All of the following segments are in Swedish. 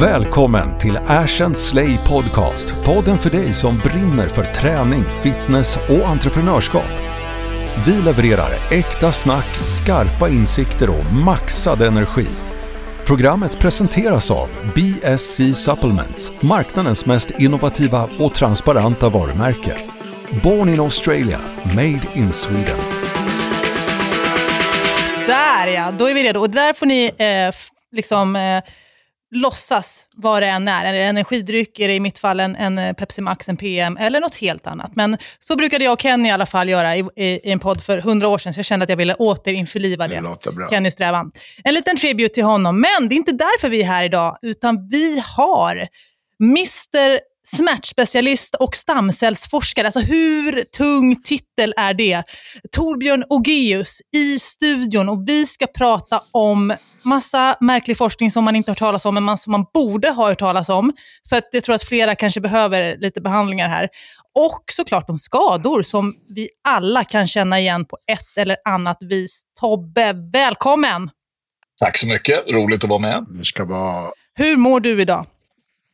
Välkommen till Ash and Slay Podcast. Podden för dig som brinner för träning, fitness och entreprenörskap. Vi levererar äkta snack, skarpa insikter och maxad energi. Programmet presenteras av BSC Supplements, marknadens mest innovativa och transparenta varumärke. Born in Australia, made in Sweden. Där ja, då är vi redo. Och där får ni eh, liksom eh, låtsas vad det än är. Det energidryck, är det i mitt fall en, en eh, Pepsi Max, en PM eller något helt annat. Men så brukade jag och Kenny i alla fall göra i, i, i en podd för hundra år sedan, så jag kände att jag ville återinförliva det. det Kennys strävan. En liten tribute till honom, men det är inte därför vi är här idag, utan vi har Mr smärtspecialist och stamcellsforskare. Alltså hur tung titel är det? Torbjörn Ogeus i studion och vi ska prata om massa märklig forskning som man inte har hört talas om, men som man borde ha hört talas om. För att jag tror att flera kanske behöver lite behandlingar här. Och såklart de skador som vi alla kan känna igen på ett eller annat vis. Tobbe, välkommen! Tack så mycket, roligt att vara med. Det ska vara... Hur mår du idag?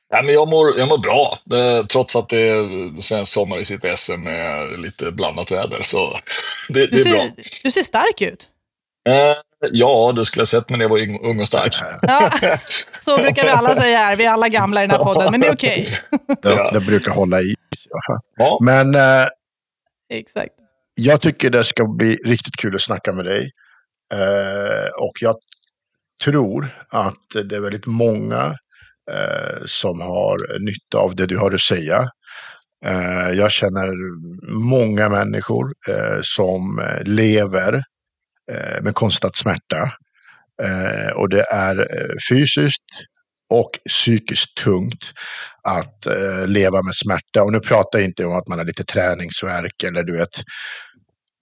Ja, men jag, mår, jag mår bra, det, trots att det är svensk sommar i sitt SM med lite blandat väder. Så det, det är ser, bra. Du ser stark ut. Eh, ja, det skulle jag sett när jag var ung och stark. Ja, så brukar vi alla säga här. Vi är alla gamla i den här podden, men det är okej. Okay. Det, det, brukar hålla i. Ja. Men eh, Exakt. jag tycker det ska bli riktigt kul att snacka med dig. Eh, och jag tror att det är väldigt många eh, som har nytta av det du har att säga. Eh, jag känner många människor eh, som lever eh, Eh, med konstant smärta. Eh, och det är eh, fysiskt och psykiskt tungt att eh, leva med smärta. Och nu pratar jag inte om att man har lite träningsverk eller du vet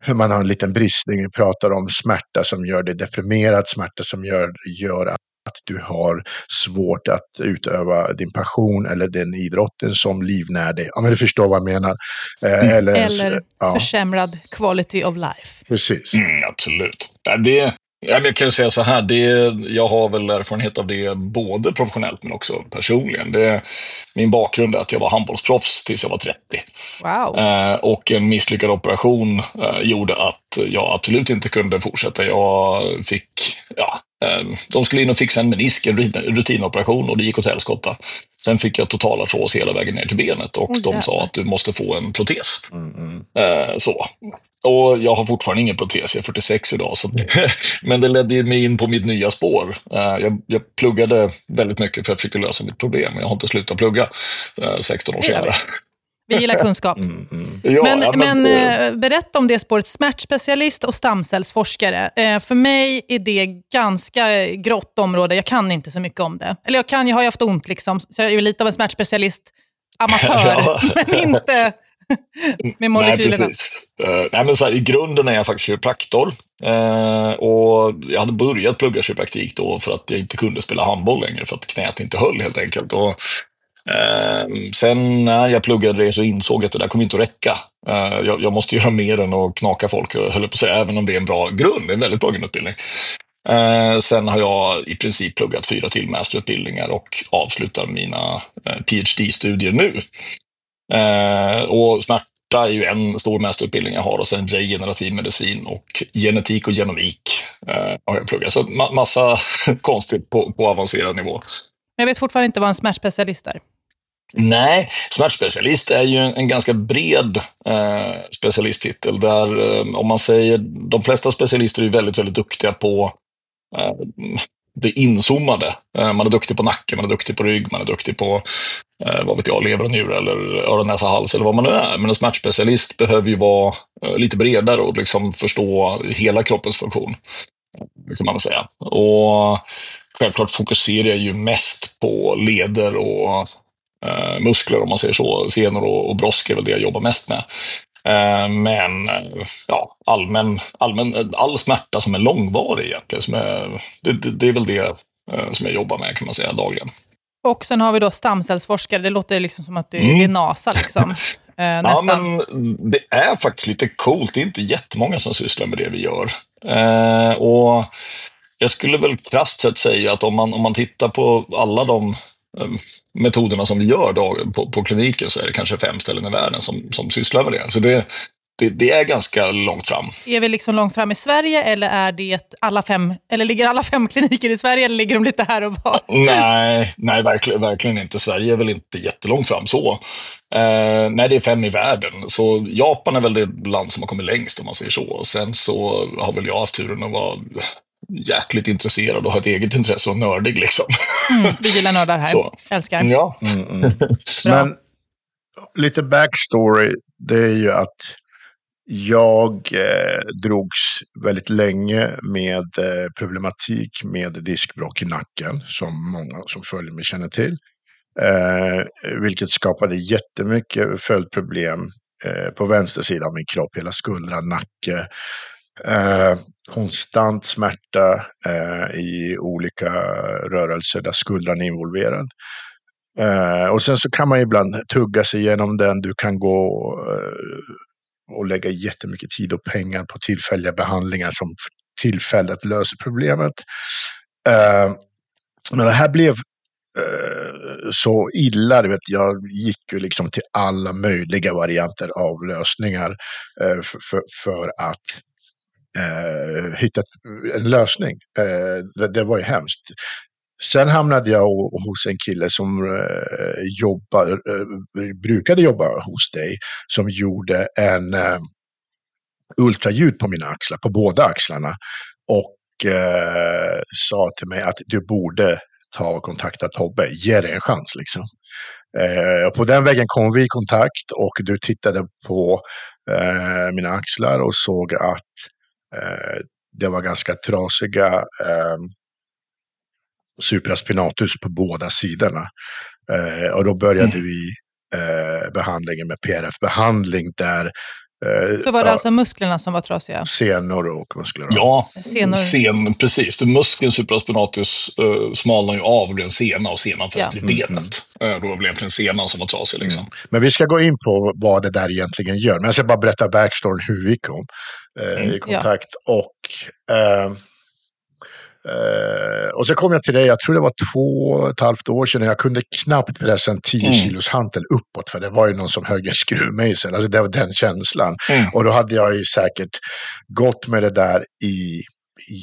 hur man har en liten bristning. Vi pratar om smärta som gör dig deprimerad, smärta som gör, gör att att du har svårt att utöva din passion eller den idrotten som livnär dig. Ja, men du förstår vad jag menar. Eh, eller eller ja. försämrad quality of life. Precis. Mm, absolut. Det, jag kan säga så här, det, jag har väl erfarenhet av det både professionellt men också personligen. Det, min bakgrund är att jag var handbollsproffs tills jag var 30. Wow. Eh, och en misslyckad operation eh, gjorde att jag absolut inte kunde fortsätta. Jag fick, ja, de skulle in och fixa en menisk, en rutinoperation och det gick åt helskotta. Sen fick jag totalartros hela vägen ner till benet och oh, de sa att du måste få en protes. Mm, mm. Eh, så. Och jag har fortfarande ingen protes, jag är 46 idag. Så, men det ledde mig in på mitt nya spår. Eh, jag, jag pluggade väldigt mycket för att försöka lösa mitt problem. Jag har inte slutat plugga 16 år senare. Vi gillar kunskap. Mm, mm. Ja, men, ja, men, men äh, berätta om det spåret, smärtspecialist och stamcellsforskare. Äh, för mig är det ganska grått område. Jag kan inte så mycket om det. Eller jag kan, jag har ju haft ont, liksom, så jag är lite av en smärtspecialist amatör, ja. men inte med molekylerna. Nej, precis. Uh, nej, men så här, I grunden är jag faktiskt kiropraktor. Uh, och jag hade börjat plugga kiropraktik då för att jag inte kunde spela handboll längre, för att knät inte höll helt enkelt. Och Eh, Ehm, sen när jag pluggade det så insåg jag att det där kommer inte att räcka. Ehm, jag, jag, måste göra mer än att knaka folk, eh, höll på att säga, även om det är en bra grund, en väldigt bra grundutbildning. Ehm, sen har jag i princip pluggat fyra till masterutbildningar och avslutar mina eh, PhD-studier nu. Och smärta är ju en stor masterutbildning jag har och sen regenerativ medicin och genetik och genomik eh, har jag pluggat. Så ma massa konstigt på, på avancerad nivå. Jag vet fortfarande inte vad en smärtspecialist är. Nej, smärtspecialist är ju en ganska bred eh, specialisttitel där, eh, om man säger, de flesta specialister är väldigt, väldigt duktiga på eh, det inzoomade. Eh, man är duktig på nacke, man är duktig på rygg, man är duktig på, eh, vad vet jag, lever och njure eller öron, näsa, hals eller vad man nu är. Men en smärtspecialist behöver ju vara eh, lite bredare och liksom förstå hela kroppens funktion. Eh, kan man väl säga. Och självklart fokuserar jag ju mest på leder och eh, muskler om man säger så. Senor och, och brosk är väl det jag jobbar mest med. Eh, men ja, allmän, allmän, all smärta som är långvarig egentligen, som är, det, det, det är väl det eh, som jag jobbar med kan man säga dagligen. Och sen har vi då stamcellsforskare. Det låter liksom som att du är mm. NASA. Liksom. Eh, ja, men det är faktiskt lite coolt. Det är inte jättemånga som sysslar med det vi gör. Eh, och jag skulle väl krasst sett säga att om man, om man tittar på alla de metoderna som vi gör då, på, på kliniken så är det kanske fem ställen i världen som, som sysslar med det. Så det, det, det, är ganska långt fram. Är vi liksom långt fram i Sverige eller är det alla fem, eller ligger alla fem kliniker i Sverige eller ligger de lite här och var? Nej, nej verkligen, verkligen inte. Sverige är väl inte jättelångt fram så. Eh, nej, det är fem i världen. Så Japan är väl det land som har kommit längst om man säger så. Sen så har väl jag haft turen att vara jäkligt intresserad och ha ett eget intresse och nördig liksom. Mm, vi gillar nördar här. Så. Älskar. Ja. Mm, mm. Men lite backstory, det är ju att jag eh, drogs väldigt länge med eh, problematik med diskbråck i nacken, som många som följer mig känner till. Eh, vilket skapade jättemycket följdproblem eh, på vänster sida av min kropp, hela skuldran, nacke. Eh, konstant smärta eh, i olika rörelser där skuldran är involverad. Eh, och sen så kan man ibland tugga sig igenom den. Du kan gå eh, och lägga jättemycket tid och pengar på tillfälliga behandlingar som tillfället löser problemet. Eh, men det här blev eh, så illa. Vet, jag gick ju liksom till alla möjliga varianter av lösningar för, för, för att eh, hittat en lösning. Eh, det, det, var ju hemskt. Sen hamnade jag hos en kille som eh, jobbar, eh, brukade jobba hos dig, som gjorde en eh, ultraljud på mina axlar, på båda axlarna. Och eh, sa till mig att du borde ta och kontakta Tobbe, ge det en chans liksom. Eh, på den vägen kom vi i kontakt och du tittade på eh, mina axlar och såg att eh, det var ganska trasiga eh, supraspinatus på båda sidorna. Eh, och då började mm. vi eh, behandlingen med PRF-behandling där eh, så var det ja, alltså musklerna som var trasiga? Senor och muskler. Ja, senor. Sen, precis. Muskeln supraspinatus uh, smalnar ju av och blir en sena och senan fäster ja. i benet. Mm. Uh, då blev det senan som var trasig. Liksom. Mm. Men vi ska gå in på vad det där egentligen gör. Men jag ska bara berätta backstoryn hur vi kom uh, mm. i kontakt. Ja. Och Uh, och så kom jag till dig, jag tror det var två och ett halvt år sedan, jag kunde knappt pressa en 10 mm. kilos hantel uppåt, för det var ju någon som högg en skruvmejsel. Alltså det var den känslan. Mm. Och då hade jag ju säkert gått med det där i, i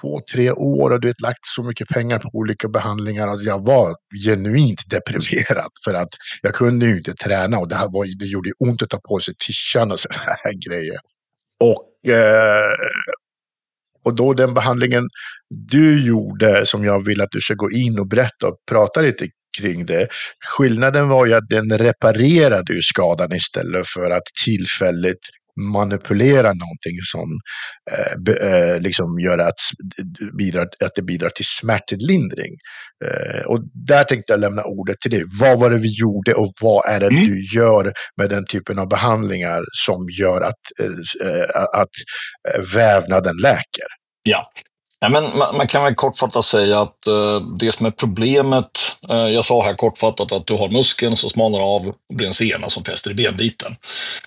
två, tre år och du vet, lagt så mycket pengar på olika behandlingar. Alltså jag var genuint deprimerad för att jag kunde ju inte träna och det, här var, det gjorde ont att ta på sig tishan och sådana här grejer. Och eh, och då den behandlingen du gjorde, som jag vill att du ska gå in och berätta och prata lite kring det. Skillnaden var ju att den reparerade ju skadan istället för att tillfälligt manipulera någonting som eh, eh, liksom gör att, bidrar, att det bidrar till smärtlindring. Eh, och där tänkte jag lämna ordet till dig. Vad var det vi gjorde och vad är det mm. du gör med den typen av behandlingar som gör att, eh, eh, att vävnaden läker? Ja, Ja, men man, man, kan väl kortfattat säga att eh, det som är problemet, eh, jag sa här kortfattat att du har muskeln som smalnar av och blir en sena som fäster i benbiten.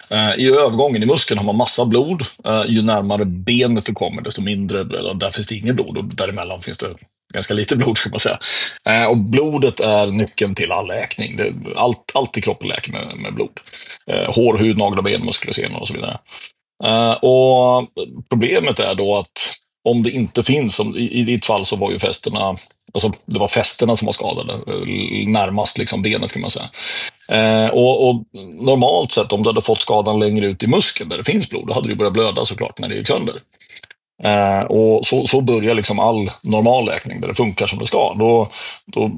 Eh, I övergången i muskeln har man massa blod. Eh, ju närmare benet du kommer, desto mindre, eh, där finns det inget blod och däremellan finns det ganska lite blod ska man säga. Eh, och blodet är nyckeln till all läkning. Det, allt, allt i kroppen läker med, med blod. hår, hud, naglar, ben, muskler, senor och så vidare. och problemet är då att om det inte finns, som, i, i ditt fall så var ju fästena, alltså det var fästena som var skadade, närmast liksom benet kan man säga. Eh, och, och, normalt sett om du hade fått skadan längre ut i muskeln där det finns blod, då hade du börjat blöda såklart när det gick sönder. Eh, och så, så börjar liksom all normal läkning där det funkar som det ska. Då, då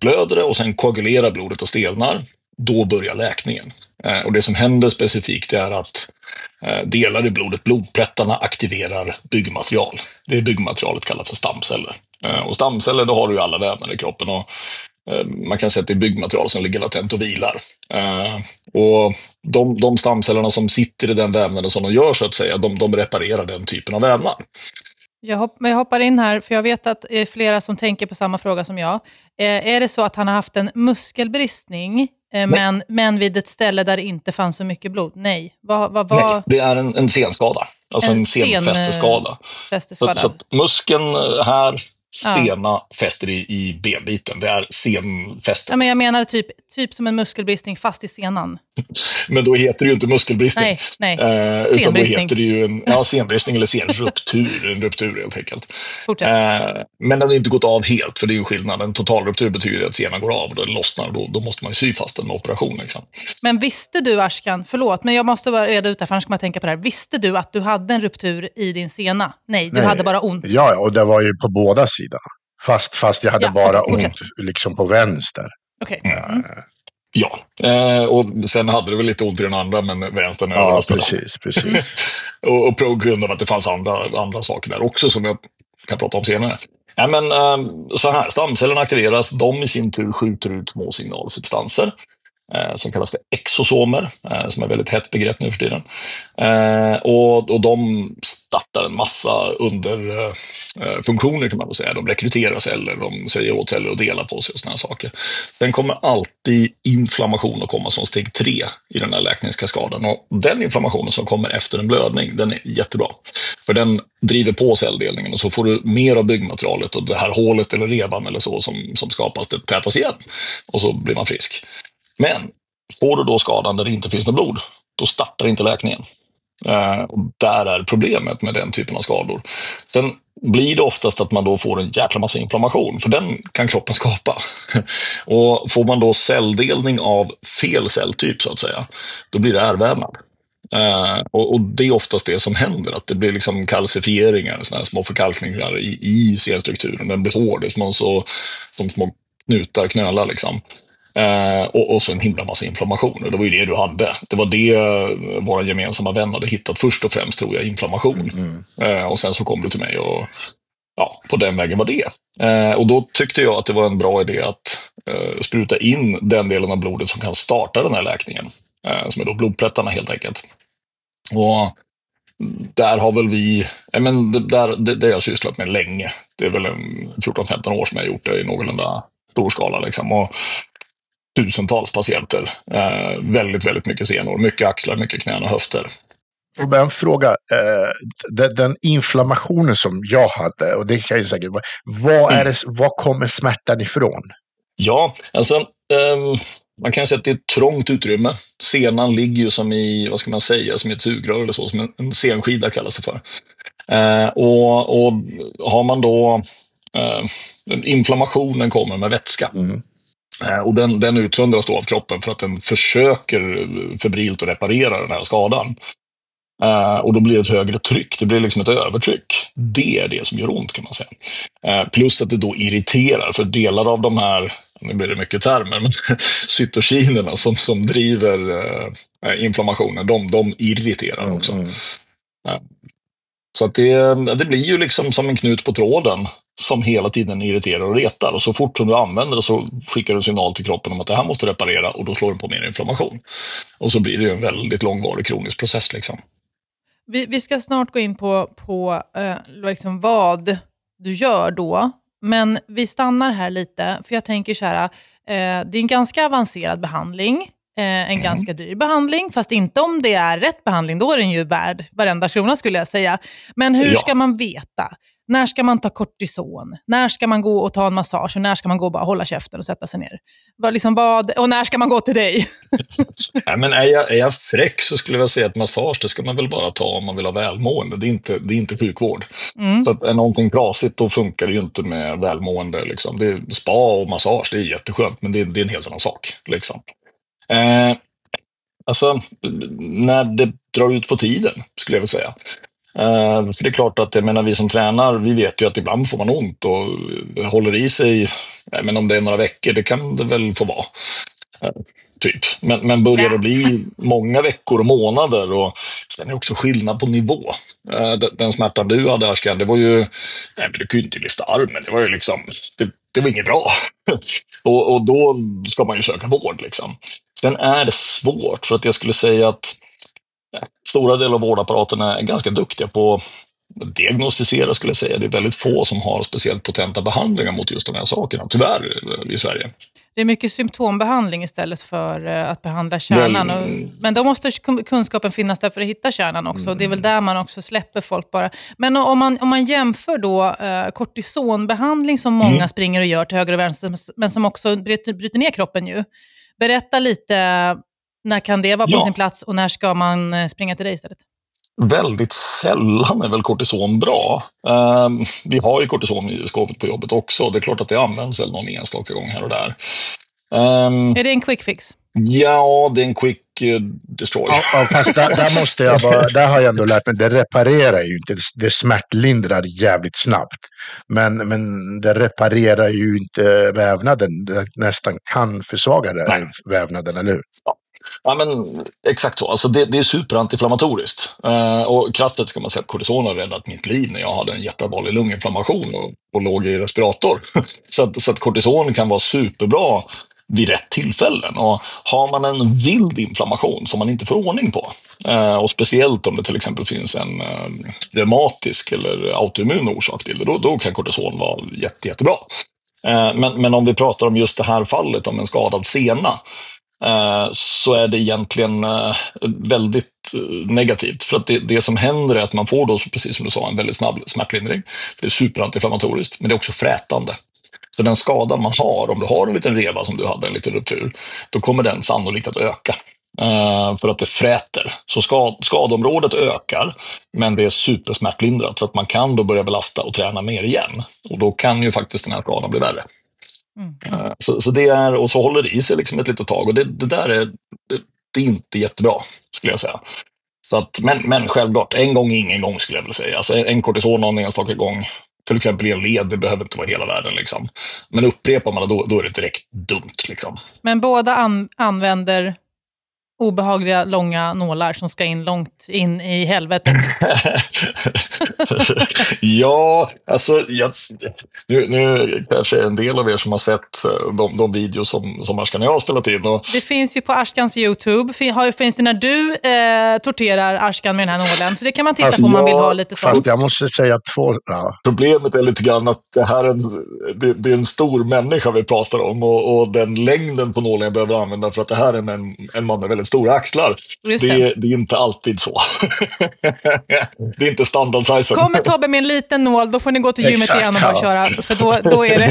blöder det och sen koagulerar blodet och stelnar. Då börjar läkningen. Eh, och det som händer specifikt är att eh, delar i blodet, blodplättarna aktiverar byggmaterial. Det byggmaterialet kallas för stamceller. Eh, och stamceller, då har du ju alla vävnader i kroppen. Och man kan säga att det är byggmaterial som ligger latent och vilar. Och de, de stamcellerna som sitter i den vävnaden som de gör, så att säga, de, de reparerar den typen av vävnad. Jag, hopp, jag hoppar in här, för jag vet att det är flera som tänker på samma fråga som jag. är det så att han har haft en muskelbristning Eh, men, men vid ett ställe där det inte fanns så mycket blod? Nej. Vad, vad, vad... Nej, det är en, en senskada. Alltså en, en senfästeskada. Sen, så, så att muskeln här Ja. Sena fäster i, i benbiten. Det är senfästet. Ja, men jag menar typ, typ som en muskelbristning fast i senan. Men då heter det ju inte muskelbristning. Nej, nej. Eh, utan då heter det ju en ja, senbristning eller senruptur. En ruptur helt enkelt. Eh, men den har inte gått av helt, för det är ju skillnad. En totalruptur betyder att senan går av och då lossnar. och Då, då måste man ju sy fast den med operation. Liksom. Men visste du, Ashkan, förlåt, men jag måste bara reda ut det här, för annars ska man tänka på det här. Visste du att du hade en ruptur i din sena? Nej, du Nej. hade bara ont. Ja, och det var ju på båda sidorna. Fast, fast jag hade Ja, bara fortsätt. ont liksom på vänster. Okej. Mm. Ja, eh, och sen hade det väl lite ont i den andra, men vänstern Ja, överröstade. precis, precis. och, och på grund av att det fanns andra, andra saker där också som jag kan prata om senare. Ja, men, eh, så här, stamcellerna aktiveras, de i sin tur skjuter ut små signalsubstanser Eh, som kallas för exosomer, eh, som är ett väldigt hett begrepp nu för tiden. Eh, och, och de startar en massa underfunktioner kan man väl säga. De rekryterar celler, de säger åt celler att dela på sig och sådana saker. Sen kommer alltid inflammation att komma som steg tre i den här läkningskaskaden. Och den inflammationen som kommer efter en blödning, den är jättebra. För den driver på celldelningen och så får du mer av byggmaterialet och det här hålet eller revan eller så som, som skapas, det tätas igen. Och så blir man frisk. Men får du då skadan där det inte finns något blod, då startar inte läkningen. Eh, och där är problemet med den typen av skador. Sen blir det oftast att man då får en jäkla massa inflammation, för den kan kroppen skapa. och får man då celldelning av fel celltyp, så att säga, då blir det ärrvävnad. Eh, och, och det är oftast det som händer, att det blir liksom kalcifieringar, såna här små förkalkningar i, i cellstrukturen. Den blir hård, som, så, som små knutar, knölar liksom. Eh, och, och så en himla massa inflammation. Och det var ju det du hade. Det var det eh, våra gemensamma vän hade hittat först och främst, tror jag, inflammation. Eh, och sen så kom du till mig och ja, på den vägen var det. Eh, och då tyckte jag att det var en bra idé att eh, spruta in den delen av blodet som kan starta den här läkningen. Eh, som är då blodplättarna helt enkelt. Och där har väl vi, ja, men det, där, det, det har jag sysslat med länge. Det är väl en 14-15 år som jag har gjort det i någorlunda stor skala. Liksom. Och tusentals patienter. Eh, väldigt, väldigt mycket senor. Mycket axlar, mycket knän och höfter. Och bara en fråga. Eh, den, den inflammationen som jag hade, och det kan jag säkert vara, vad är det, var kommer smärtan ifrån? Ja, alltså ehm, man kan säga att det är ett trångt utrymme. Senan ligger ju som i, vad ska man säga, som i ett sugrör eller så, som en, en senskida kallas det för. Eh, och, och har man då eh, inflammationen kommer med vätska. Mm. Eh, Och den, den utsöndras då av kroppen för att den försöker febrilt att reparera den här skadan. Eh, och då blir det ett högre tryck, det blir liksom ett övertryck. Det är det som gör ont kan man säga. Eh, plus att det då irriterar, för delar av de här, nu blir det mycket termer, men cytokinerna som, som driver eh, inflammationen, de, de irriterar också. Mm. Så att det, det blir ju liksom som en knut på tråden som hela tiden irriterar och retar. Och så fort som du använder det så skickar du en signal till kroppen om att det här måste reparera och då slår den på mer inflammation. Och så blir det ju en väldigt långvarig kronisk process. Liksom. Vi, vi ska snart gå in på, på eh, liksom vad du gör då. Men vi stannar här lite, för jag tänker så här, eh, det är en ganska avancerad behandling. Eh, en ganska dyr behandling, fast inte om det är rätt behandling, då är den ju värd varenda krona skulle jag säga. Men hur Ja. ska man veta? När ska man ta kortison? När ska man gå och ta en massage? Och när ska man gå och bara hålla käften och sätta sig ner? Vad, liksom vad, och när ska man gå till dig? Nej, men är, jag, är jag fräck så skulle jag säga att massage, det ska man väl bara ta om man vill ha välmående. Det är inte, det är inte sjukvård. Mm. Så att är någonting trasigt, då funkar det ju inte med välmående. Liksom. Det är spa och massage, det är jätteskönt, men det, det är en helt annan sak. Liksom. Eh, alltså, när det drar ut på tiden, skulle jag vilja säga. Eh, för det är klart att jag menar, vi som tränar, vi vet ju att ibland får man ont och håller i sig, men om det är några veckor, det kan det väl få vara. Eh, typ. Men, men börjar det bli många veckor och månader och sen är det också skillnad på nivå. Eh, den, smärtan du hade, Ashkan, det var ju, nej, du kunde inte lyfta armen, det var ju liksom, det, det var inget bra. och, och då ska man ju söka vård liksom. Sen är det svårt, för att jag skulle säga att stora delar av vårdapparaten är ganska duktiga på diagnostisera skulle jag säga. Det är väldigt få som har speciellt potenta behandlingar mot just de här sakerna, tyvärr, i Sverige. Det är mycket symptombehandling istället för eh, att behandla kärnan. Väl, och, men då måste kunskapen finnas där för att hitta kärnan också. Mm. Det är väl där man också släpper folk bara. Men om man, om man jämför då eh, kortisonbehandling som många mm. springer och gör till höger och vänster, men som också bryter, bryter ner kroppen ju. Berätta lite, när kan det vara på ja. sin plats och när ska man eh, springa till dig istället? Väldigt sällan är väl kortison bra. Um, vi har ju kortison i skåpet på jobbet också. Det är klart att det används väl någon enstaka gång här och där. Um, är det en quick fix? Ja, det är en quick uh, destroy. Ja, ja, fast där, där, måste jag bara, där har jag ändå lärt mig, det reparerar ju inte, det smärtlindrar jävligt snabbt. Men, men det reparerar ju inte vävnaden, det nästan kan försvaga vävnaden, eller hur? Ja. Ja, men exakt så. Alltså det, det är superantiinflammatoriskt. Eh, och kraftigt ska man säga att kortison har räddat mitt liv när jag hade en jätteallvarlig lunginflammation och, och låg i respirator. så, att, så att kortison kan vara superbra vid rätt tillfällen. Och har man en vild inflammation som man inte får ordning på, eh, och speciellt om det till exempel finns en eh, reumatisk eller autoimmun orsak till det, då, då kan kortison vara jätte, jättebra. Eh, men, men om vi pratar om just det här fallet om en skadad sena, Eh, så är det egentligen eh, väldigt eh, negativt. För att det, det, som händer är att man får då, precis som du sa, en väldigt snabb smärtlindring. Det är superantiinflammatoriskt, men det är också frätande. Så den skada man har, om du har en liten reva som du hade, en liten ruptur, då kommer den sannolikt att öka. för att det fräter. Så skad, skadområdet ökar, men det är supersmärtlindrat så att man kan då börja belasta och träna mer igen. Och då kan ju faktiskt den här skadan bli värre. Mm. Eh, så, så det är, och så håller det i sig liksom ett litet tag och det, det där är, det, det, är inte jättebra, skulle jag säga. Så att, men, men självklart, en gång ingen gång skulle jag vilja säga. Alltså en kortison någon enstaka gång, till exempel i en led, det behöver inte vara hela världen. Liksom. Men upprepar man det, då, då är det direkt dumt. Liksom. Men båda an använder obehagliga långa nålar som ska in långt in i helvetet. ja, alltså jag, nu, nu kanske en del av er som har sett eh, de, de videos som, som Ashkan och jag har spelat in. Och... Det finns ju på Ashkans YouTube. Finns det när du eh, torterar Ashkan med den här nålen. Så det kan man titta alltså, på om man vill ha lite sånt. Fast jag måste säga två... Ja. Problemet är lite grann att det här är en, det, det är en stor människa vi pratar om och, och, den längden på nålen jag behöver använda för att det här är en, en man med väldigt stora axlar. Det. Det, det. är inte alltid så. det är inte standard size. Kommer Tobbe med en liten nål, då får ni gå till gymmet igen och bara ja. köra. För då, då är det...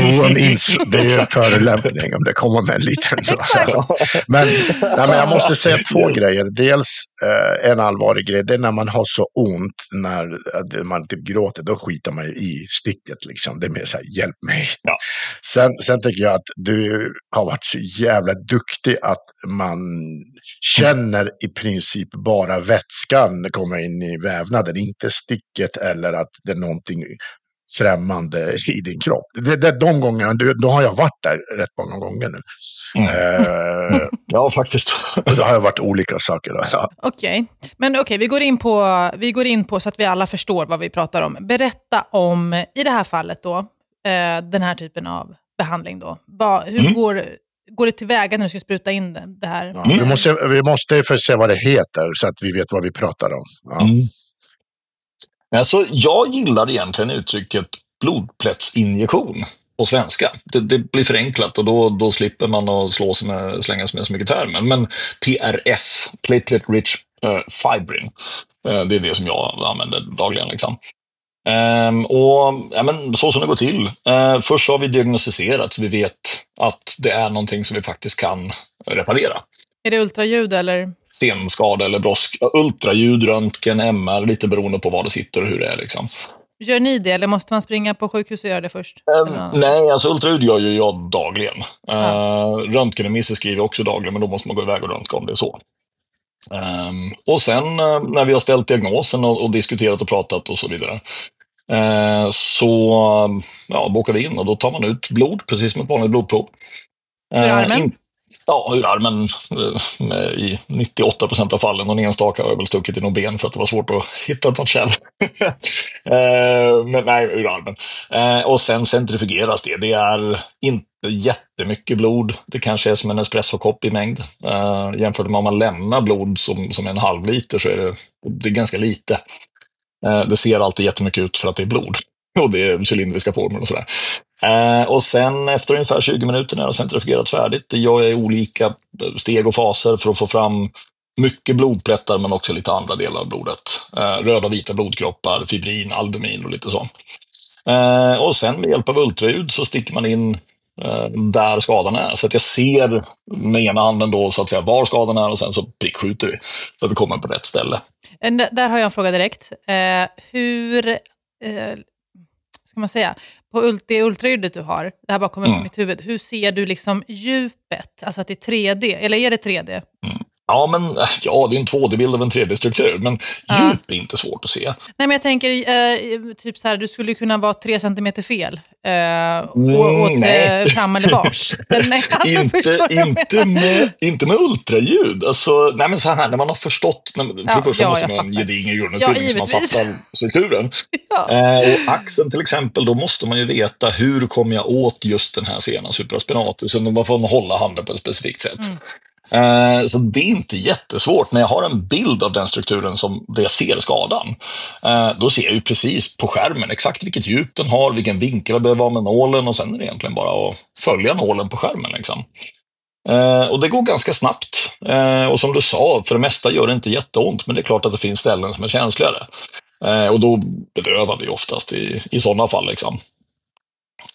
det är en förolämpning om det kommer med en liten nål. men, nej, men jag måste säga två grejer. Dels eh, en allvarlig grej, det är när man har så ont när man typ gråter, då skiter man ju i sticket. Liksom. Det är mer så här, hjälp mig. Ja. Sen, sen tycker jag att du har varit så jävla duktig att man känner i princip bara vätskan komma in i vävnaden, inte sticket eller att det är någonting främmande i din kropp. Det, det, de gångerna, då har jag varit där rätt många gånger nu. Mm. Uh, ja, faktiskt. då har jag varit olika saker. Okej, okay. men okej, okay, vi, går in på, vi går in på så att vi alla förstår vad vi pratar om. Berätta om, i det här fallet då, uh, den här typen av behandling då. Ba, hur mm. går går det tillväga när du ska spruta in det här? Ja, vi, måste, vi måste för se vad det heter så att vi vet vad vi pratar om. Ja. Mm. Alltså, jag gillar egentligen uttrycket blodplättsinjektion på svenska. Det, det, blir förenklat och då, då slipper man att slå sig med, slänga sig med så mycket termer. Men PRF, Platelet Rich uh, Fibrin, uh, det är det som jag använder dagligen. Liksom. Um, och ja, men Så som det går till. Uh, först har vi diagnostiserat så vi vet att det är någonting som vi faktiskt kan reparera. Är det ultraljud eller? Senskada eller brosk. Ultraljud, röntgen, MR, lite beroende på var det sitter och hur det är. Liksom. Gör ni det eller måste man springa på sjukhus och göra det först? Um, nej, alltså ultraljud gör ju jag dagligen. Ja. Uh, röntgenemisser skriver jag också dagligen, men då måste man gå iväg och röntga om det är så. Um, och sen uh, när vi har ställt diagnosen och, och, diskuterat och pratat och så vidare, så ja, bokar vi in och då tar man ut blod, precis som ett vanligt blodprov. Ur armen? In, ja, ur armen uh, i 98 procent av fallen. Någon enstaka har jag väl stuckit i någon ben för att det var svårt att hitta något kärl. men nej, ur armen. och sen centrifugeras det. Det är inte jättemycket blod. Det kanske är som en espressokopp i mängd. Jämfört med om man lämnar blod som, som en halv liter så är det, det är ganska lite. Eh, det ser alltid jättemycket ut för att det är blod. Och det är cylindriska former och sådär. Eh, och sen efter ungefär 20 minuter när jag har centrifugerat färdigt, det gör jag i olika steg och faser för att få fram mycket blodplättar men också lite andra delar av blodet. Eh, röda och vita blodkroppar, fibrin, albumin och lite sånt. Eh, och sen med hjälp av ultraljud så sticker man in där skadan är. Så att jag ser med ena handen då så att säga var skadan är och sen så prickskjuter vi. Så att vi kommer på rätt ställe. Eh, där har jag en fråga direkt. Eh, hur, eh, ska man säga, på det ultraljudet du har, det här bara kommer mm. på mitt huvud, hur ser du liksom djupet? Alltså att det är 3D, eller är det 3D? Mm. Ja, men ja, det är en 2D-bild av en 3D-struktur, men ja. djup är inte svårt att se. Nej, men jag tänker, eh, typ så här, du skulle kunna vara tre centimeter fel. Eh, mm, åt nej. Eh, fram eller bak. nej, alltså, inte, inte, med, inte med ultraljud. Alltså, nej, men så här, när man har förstått, när, för ja, det första ja, måste man ha en gedigen grundutbildning ja, så man fattar strukturen. ja. eh, och axeln till exempel, då måste man ju veta hur kommer jag åt just den här sena supraspinatisen. Man får hålla handen på ett specifikt sätt. Mm. Eh, så det är inte jättesvårt. När jag har en bild av den strukturen som det jag ser skadan, eh, då ser jag ju precis på skärmen exakt vilket djup den har, vilken vinkel jag behöver ha med nålen och sen är det egentligen bara att följa nålen på skärmen. Liksom. Eh, och det går ganska snabbt. Eh, och som du sa, för det mesta gör det inte jätteont, men det är klart att det finns ställen som är känsligare. Eh, och då bedövar vi oftast i, i sådana fall. Liksom.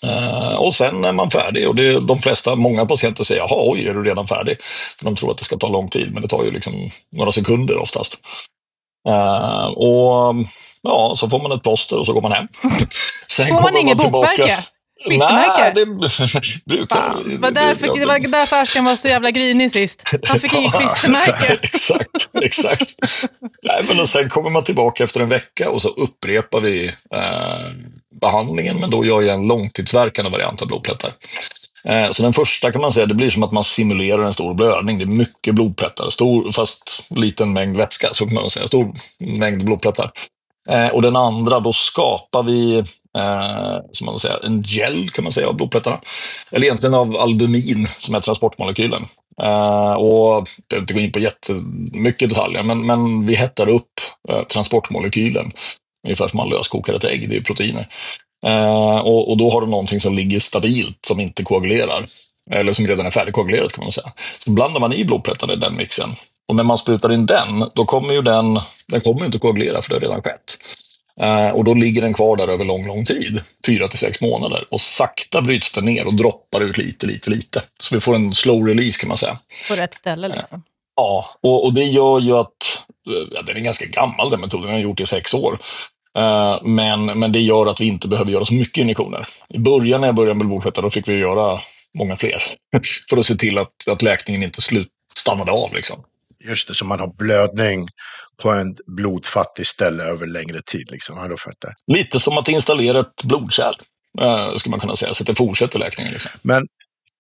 Uh, och sen är man färdig och det, de flesta, många patienter säger jaha, oj, är du redan färdig? För de tror att det ska ta lång tid, men det tar ju liksom några sekunder oftast. Uh, och ja, så får man ett plåster och så går man hem. Sen får man inget bokmärke? Klistermärke? Nej, det brukar... Fan, var därför, det var därför Ashkan var så jävla grinig sist. Han fick inget klistermärke. exakt, exakt. Nej, men och sen kommer man tillbaka efter en vecka och så upprepar vi eh, behandlingen, men då gör jag en långtidsverkande variant av blodplättar. Eh, så den första kan man säga, det blir som att man simulerar en stor blödning. Det är mycket blodplättar, stor, fast liten mängd vätska, så kan man säga. Stor mängd blodplättar. Eh, och den andra, då skapar vi eh, som man säger, en gel kan man säga av blodplättarna. Eller egentligen av albumin som är transportmolekylen. Eh, och jag behöver inte gå in på jättemycket detaljer, men, men vi hettar upp eh, transportmolekylen Ungefär som man löskokar ett ägg, det är proteiner. Eh, och, och, då har du någonting som ligger stabilt, som inte koagulerar. Eller som redan är färdigkoagulerat kan man säga. Så blandar man i blodplättarna i den mixen. Och när man sprutar in den, då kommer ju den, den kommer inte koagulera för det har redan skett. Eh, och då ligger den kvar där över lång, lång tid. Fyra till sex månader. Och sakta bryts den ner och droppar ut lite, lite, lite. Så vi får en slow release kan man säga. På rätt ställe liksom? Ja, och, och det gör ju att, ja, den är ganska gammal den metoden, den har gjort i sex år. Eh, men, men det gör att vi inte behöver göra så mycket injektioner. I början när jag började med blodplättar, då fick vi göra många fler. för att se till att, att läkningen inte slut, stannade av. Liksom. Just det, så man har blödning på en blodfattig ställe över längre tid. Liksom. Lite som att installera ett blodkärl, uh, skulle man kunna säga, så att det fortsätter läkningen. Liksom. Men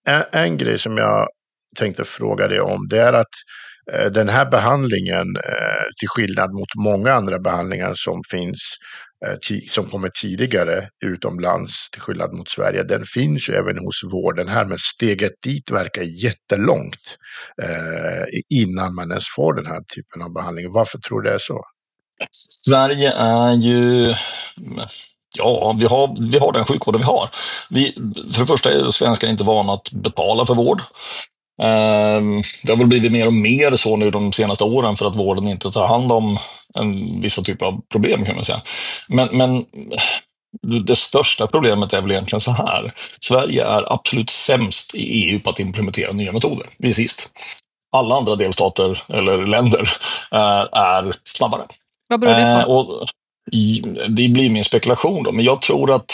en, en grej som jag tänkte fråga dig om, det är att Eh, Eh, den här behandlingen, eh, till skillnad mot många andra behandlingar som finns, eh, som kommer tidigare utomlands, till skillnad mot Sverige, den finns ju även hos vården här, men steget dit verkar jättelångt innan man ens får den här typen av behandling. Varför tror du det är så? Sverige är ju Ja, vi har, vi har den sjukvården vi har. Vi, för det första är svenskar inte vana att betala för vård. Ehm, det har väl blivit mer och mer så nu de senaste åren för att vården inte tar hand om en, vissa typer av problem kan man säga. Men, men det största problemet är väl egentligen så här. Sverige är absolut sämst i EU på att implementera nya metoder. Vi är sist. Alla andra delstater eller länder eh, är snabbare. Vad beror det på? Och, det blir min spekulation då, men jag tror att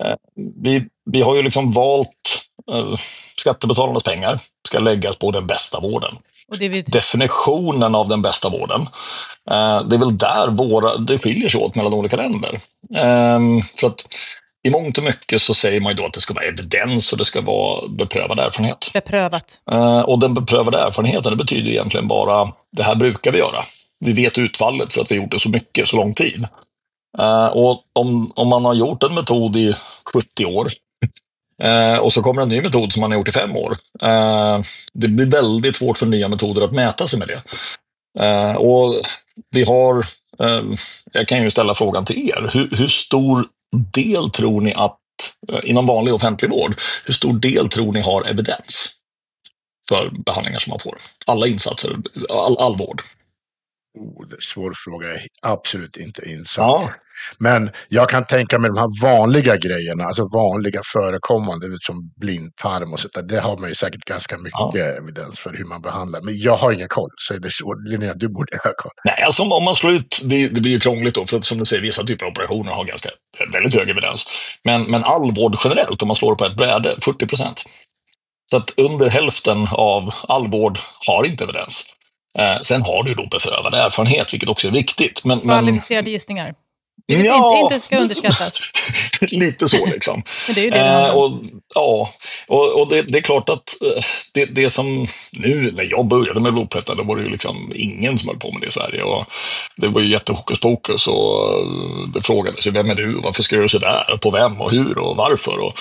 eh, vi, vi har ju liksom valt Eh, skattebetalarnas pengar ska läggas på den bästa vården. Definitionen av den bästa vården, eh, det är väl där våra, det skiljer sig åt mellan olika länder. Ehm, för att i mångt och mycket så säger man ju då att det ska vara evidens och det ska vara beprövad erfarenhet. Beprövat. Eh, och den beprövade erfarenheten, det betyder egentligen bara, det här brukar vi göra. Vi vet utfallet för att vi har gjort det så mycket, så lång tid. Och om, om man har gjort en metod i 70 år Eh, och så kommer en ny metod som man har gjort i fem år. Eh, det blir väldigt svårt för nya metoder att mäta sig med det. Eh, och vi har eh, jag kan ju ställa frågan till er. Hur, hur stor del tror ni att, eh, inom vanlig offentlig vård, hur stor del tror ni har evidens för behandlingar som man får? Alla insatser, all, all vård. Oh, svår fråga. Absolut inte insatt. Ja. Men jag kan tänka mig de här vanliga grejerna, alltså vanliga förekommande, som blindtarm och sånt där. Det har man ju säkert ganska mycket Ja. evidens för hur man behandlar. Men jag har ingen koll, så det är svårt. Linnea, du borde ha koll. Nej, alltså om, om man slår ut, det, det blir ju krångligt då, för att som du säger, vissa typer av operationer har ganska, väldigt hög evidens. Men, men all vård generellt, om man slår på ett bräde, 40 procent. Så att under hälften av all vård har inte evidens. Eh, sen har du då beprövad erfarenhet, vilket också är viktigt. Men, men, Kvalificerade gissningar. Vilket Ja. inte, inte ska underskattas. lite så liksom. Det är ju det Eh, och, ja, och, och det, det är klart att eh, det, det som nu, när jag började med blodplättar, då var det ju liksom ingen som höll på med det i Sverige. Och det var ju jättehokus pokus och eh, det frågades ju, vem är du och varför ska du göra sådär? På vem och hur och varför? Och,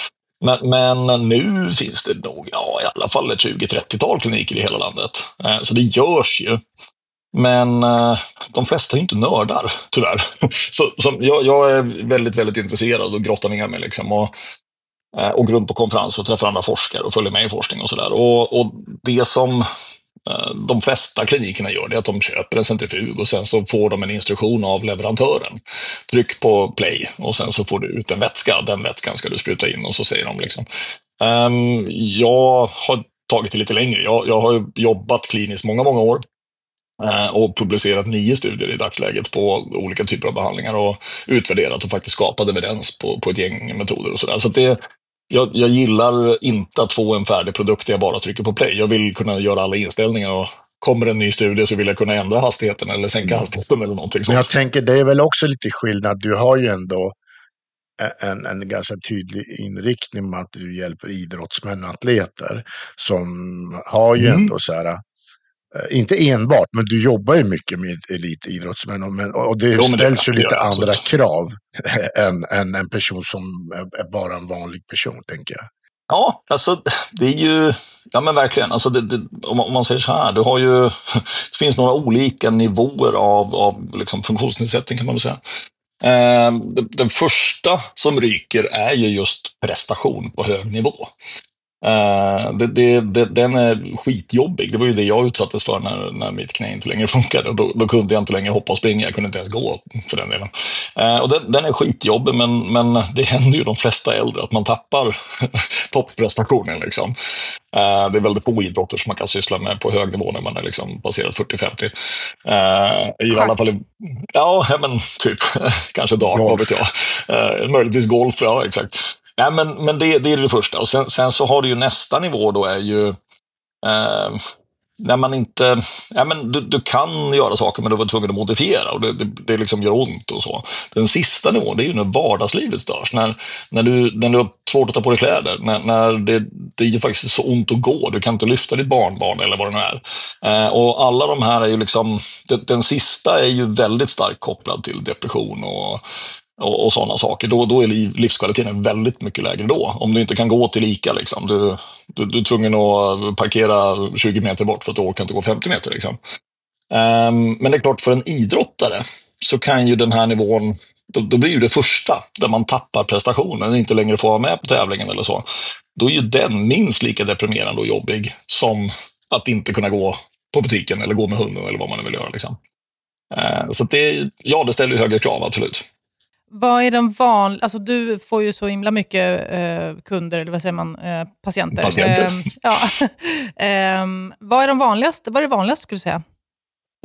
men, men nu finns det nog, ja, i alla fall ett 20-30-tal kliniker i hela landet. Eh, så det görs ju. Men eh, de flesta är inte nördar, tyvärr. Så, så jag, jag är väldigt, väldigt intresserad och grottar ner mig. Liksom, och, eh, och går runt på konferenser och träffar andra forskare och följer med i forskning och sådär. Och, och det som eh, de flesta klinikerna gör det är att de köper en centrifug och sen så får de en instruktion av leverantören. Tryck på play och sen så får du ut en vätska. Den vätskan ska du spruta in och så säger de liksom. Ehm, jag har tagit det lite längre. Jag, jag har jobbat kliniskt många, många år och publicerat nio studier i dagsläget på olika typer av behandlingar och utvärderat och faktiskt skapat evidens på, på ett gäng metoder och sådär. Så det, jag, jag gillar inte att få en färdig produkt där jag bara trycker på play. Jag vill kunna göra alla inställningar och kommer en ny studie så vill jag kunna ändra hastigheten eller sänka hastigheten eller någonting Men jag sånt. tänker, det är väl också lite skillnad. Du har ju ändå en, en ganska tydlig inriktning med att du hjälper idrottsmän och atleter som har ju Mm. ändå så här, eh, inte enbart, men du jobbar ju mycket med elitidrottsmän och, men- och det Jo, men det- ställs ju lite andra absolut. krav än, än en person som är, bara en vanlig person, tänker jag. Ja, alltså det är ju, ja men verkligen, alltså det, det, om, man- om man säger så här, du har ju, det finns några olika nivåer av, av liksom funktionsnedsättning kan man väl säga. Eh, den, den första som ryker är ju just prestation på hög nivå. Eh, det, det, det, den är skitjobbig. Det var ju det jag utsattes för när, när mitt knä inte längre funkade. Då, då kunde jag inte längre hoppa och springa. Jag kunde inte ens gå för den delen. Eh, och den, den är skitjobbig, men, men det händer ju de flesta äldre att man tappar topprestationen. Liksom. Eh, det är väldigt få idrotter som man kan syssla med på hög nivå när man är liksom passerat 40-50. Eh, I alla fall, ja, men typ kanske dart, vad vet jag. Möjligtvis golf, ja exakt. Nej, men, men det, det är det första. Och sen, sen så har du ju nästa nivå då är ju eh, när man inte, ja, men du, du kan göra saker men du var tvungen att modifiera och det, det, det liksom gör ont och så. Den sista nivån det är ju när vardagslivet störs. När, när, du, när du har svårt att ta på dig kläder, när, när det, det är faktiskt så ont att gå, du kan inte lyfta ditt barnbarn eller vad det nu är. Eh, och alla de här är ju liksom, den, den sista är ju väldigt starkt kopplad till depression och och, och sådana saker, då, då är liv, livskvaliteten väldigt mycket lägre då. Om du inte kan gå till Ica, liksom. du, du, du är tvungen att eh, parkera 20 meter bort för att du orkar inte gå 50 meter. Liksom. Um, men det är klart, för en idrottare så kan ju den här nivån, då, då blir ju det första där man tappar prestationen, inte längre får vara med på tävlingen eller så. Då är ju den minst lika deprimerande och jobbig som att inte kunna gå på butiken eller gå med hunden eller vad man nu vill göra. Liksom. Ehm, så att det, ja, det ställer ju högre krav, absolut. Vad är den van... Alltså du får ju så himla mycket eh, kunder, eller vad säger man, eh, patienter. Patienter. Ehm, ja. Ehm, vad är de vanligaste? Vad är det vanligaste skulle du säga?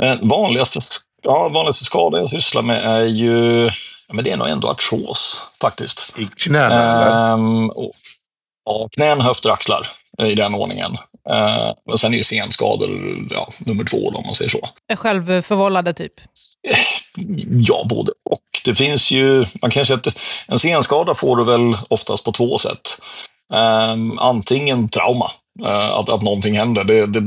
Eh, vanligaste, ja, vanligaste skada jag sysslar med är ju, ja, men det är nog ändå artros faktiskt. I knäna eller? Ehm, och, ja, knän, höfter, axlar eh, i den ordningen. Eh, men sen är ju senskador ja, nummer två då, om man säger så. Självförvållade typ? Ja, både och. Det finns ju, man kan säga att en senskada får du väl oftast på två sätt. Um, antingen trauma, uh, att, att någonting händer. Det, det,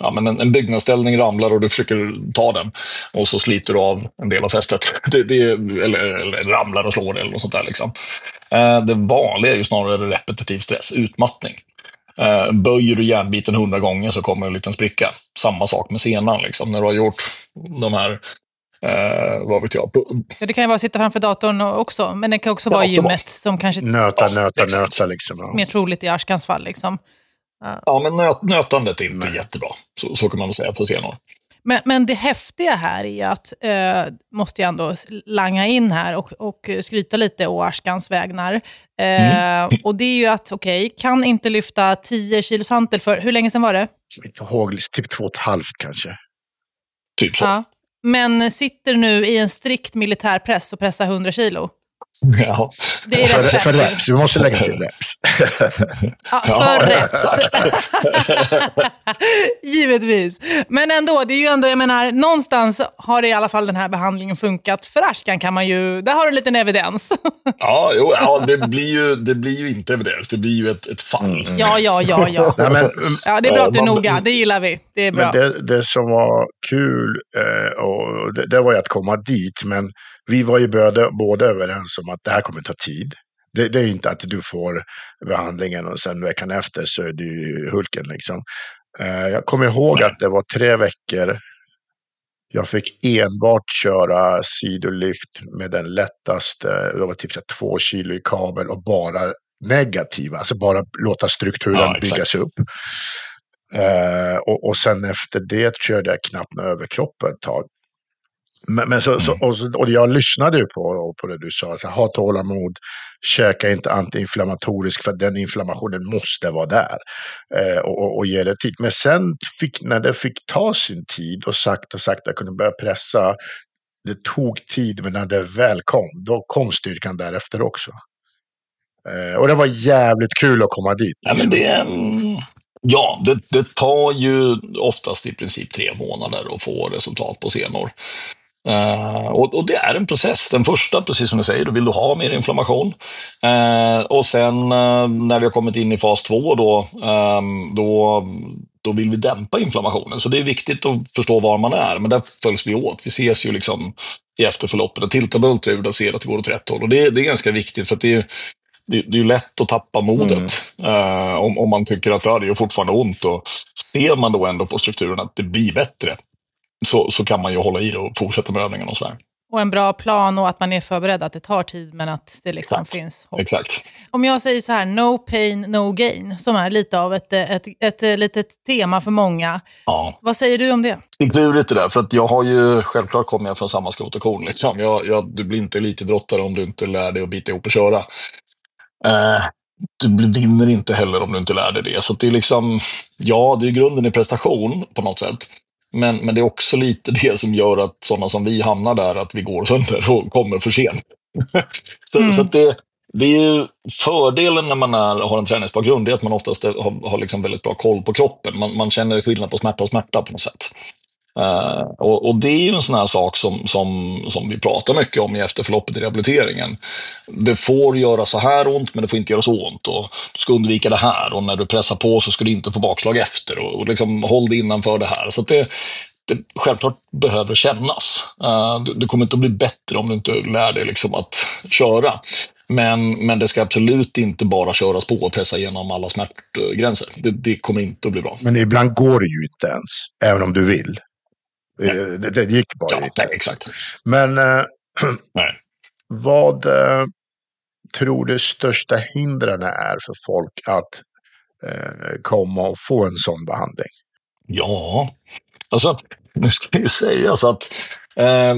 ja, men en, en byggnadsställning ramlar och du försöker ta den och så sliter du av en del av fästet. Det, det, eller, eller ramlar och slår eller något sånt där. Liksom. Uh, det vanliga är ju snarare repetitiv stress, utmattning. Ehm, böjer du järnbiten hundra gånger så kommer en liten spricka. Samma sak med senan. Liksom. När du har gjort de här Eh, vad vet jag. Ja, det kan ju vara att sitta framför datorn också, men det kan också Ja, vara gymmet som kanske Nöta, Ja, nöta, exakt. nöta liksom. Ja. mer troligt i Ashkans fall. Liksom. Ja, men nöt, nötandet är inte Nej. jättebra. Så, så kan man väl säga för senor. Men, men det häftiga här är att, eh, måste jag ändå langa in här och, och skryta lite å Ashkans vägnar. Eh, Och det är ju att, okej, kan inte lyfta 10 kilos hantel för, hur länge sedan var det? Inte ihåg, typ två och ett halvt kanske. Typ så. Ja. Men sitter nu i en strikt militärpress och pressar 100 kilo. Ja. Det är För, rätt för reps, vi måste lägga till reps. Ja, Ja, för rätt. exakt. Givetvis. Men ändå, det är ju ändå, jag menar, någonstans har det i alla fall den här behandlingen funkat. För Ashkan kan man ju, där har du en liten evidens. Ja, jo, ja det, blir ju, det blir ju inte evidens, det blir ju ett, ett fall. ja, ja, ja, ja. Nej, men, Ja, det är bra Ja, att du är man- noga. Det gillar vi. Det är bra. men det, det som var kul, eh, och det, det var ju att komma dit, men vi var ju båda, båda överens om att det här kommer ta tid. Det, det är inte att du får behandlingen och sen veckan efter så är du Hulken liksom. Eh, jag kommer ihåg Nej. att det var tre veckor. Jag fick enbart köra sidolift med den lättaste, det var typ två kilo i kabel och bara negativa, alltså bara låta strukturen Ja, byggas upp. Eh, och, och sen efter det körde jag knappt med överkroppen ett tag. Men, men så, så, Mm. och, så, och jag lyssnade ju på, på det du sa, så här, ha tålamod, käka inte antiinflammatorisk för den inflammationen måste vara där. Eh, och, och, ge det tid. Men sen fick, när det fick ta sin tid och sakta, sakta kunde börja pressa, det tog tid, men när det väl kom, då kom styrkan därefter också. Eh, och det var jävligt kul att komma dit. Ja, men det, en- ja det, det tar ju oftast i princip tre månader att få resultat på senor. Eh, och, och det är en process. Den första, precis som du säger, då vill du ha mer inflammation. Eh, och sen eh, när vi har kommit in i fas två då, ehm, då, då vill vi dämpa inflammationen. Så det är viktigt att förstå var man är, men där följs vi åt. Vi ses ju liksom i efterförloppet och tittar på ultraljud och ser att det går åt rätt håll. Och det, det är ganska viktigt för att det är, det, det är ju lätt att tappa modet eh, om, om man tycker att ja, det gör fortfarande ont. Och ser man då ändå på strukturen att det blir bättre så, så kan man ju hålla i det och fortsätta med övningarna och sådär. Och en bra plan och att man är förberedd att det tar tid, men att det liksom Exakt. finns hopp. Exakt. Om jag säger så här, no pain, no gain, som är lite av ett, ett, ett, ett litet tema för många. Ja. Vad säger du om det? Är klurigt det där, för att jag har ju, självklart kommer jag från samma skrot och korn. Liksom. Jag, jag, du blir inte elitidrottare om du inte lär dig att bita ihop och köra. Eh, du vinner inte heller om du inte lär dig det. Så det är liksom, ja, det är grunden i prestation på något sätt. Men, men det är också lite det som gör att sådana som vi hamnar där, att vi går sönder och kommer för sent. så Mm. så det, det är fördelen när man är, har en träningsbakgrund, är att man oftast har, har liksom väldigt bra koll på kroppen. Man, man känner skillnad på smärta och smärta på något sätt. Uh, och, och det är ju en sån här sak som, som, som vi pratar mycket om i efterförloppet i rehabiliteringen. Det får göra så här ont, men det får inte göra så ont. Och du ska undvika det här och när du pressar på så ska du inte få bakslag efter. Och, och liksom, håll dig innanför det här. Så att det, det självklart behöver kännas. Uh, du, du kommer inte att bli bättre om du inte lär dig liksom att köra. Men, men det ska absolut inte bara köras på och pressa igenom alla smärtgränser. Det, det kommer inte att bli bra. Men ibland går det ju inte ens, även om du vill. Eh, Det, det gick bara Ja, inte. nej, exakt. Men Nej. vad eh, tror du största hindren är för folk att eh, komma och få en sån behandling? Ja, alltså, nu ska ju sägas att eh,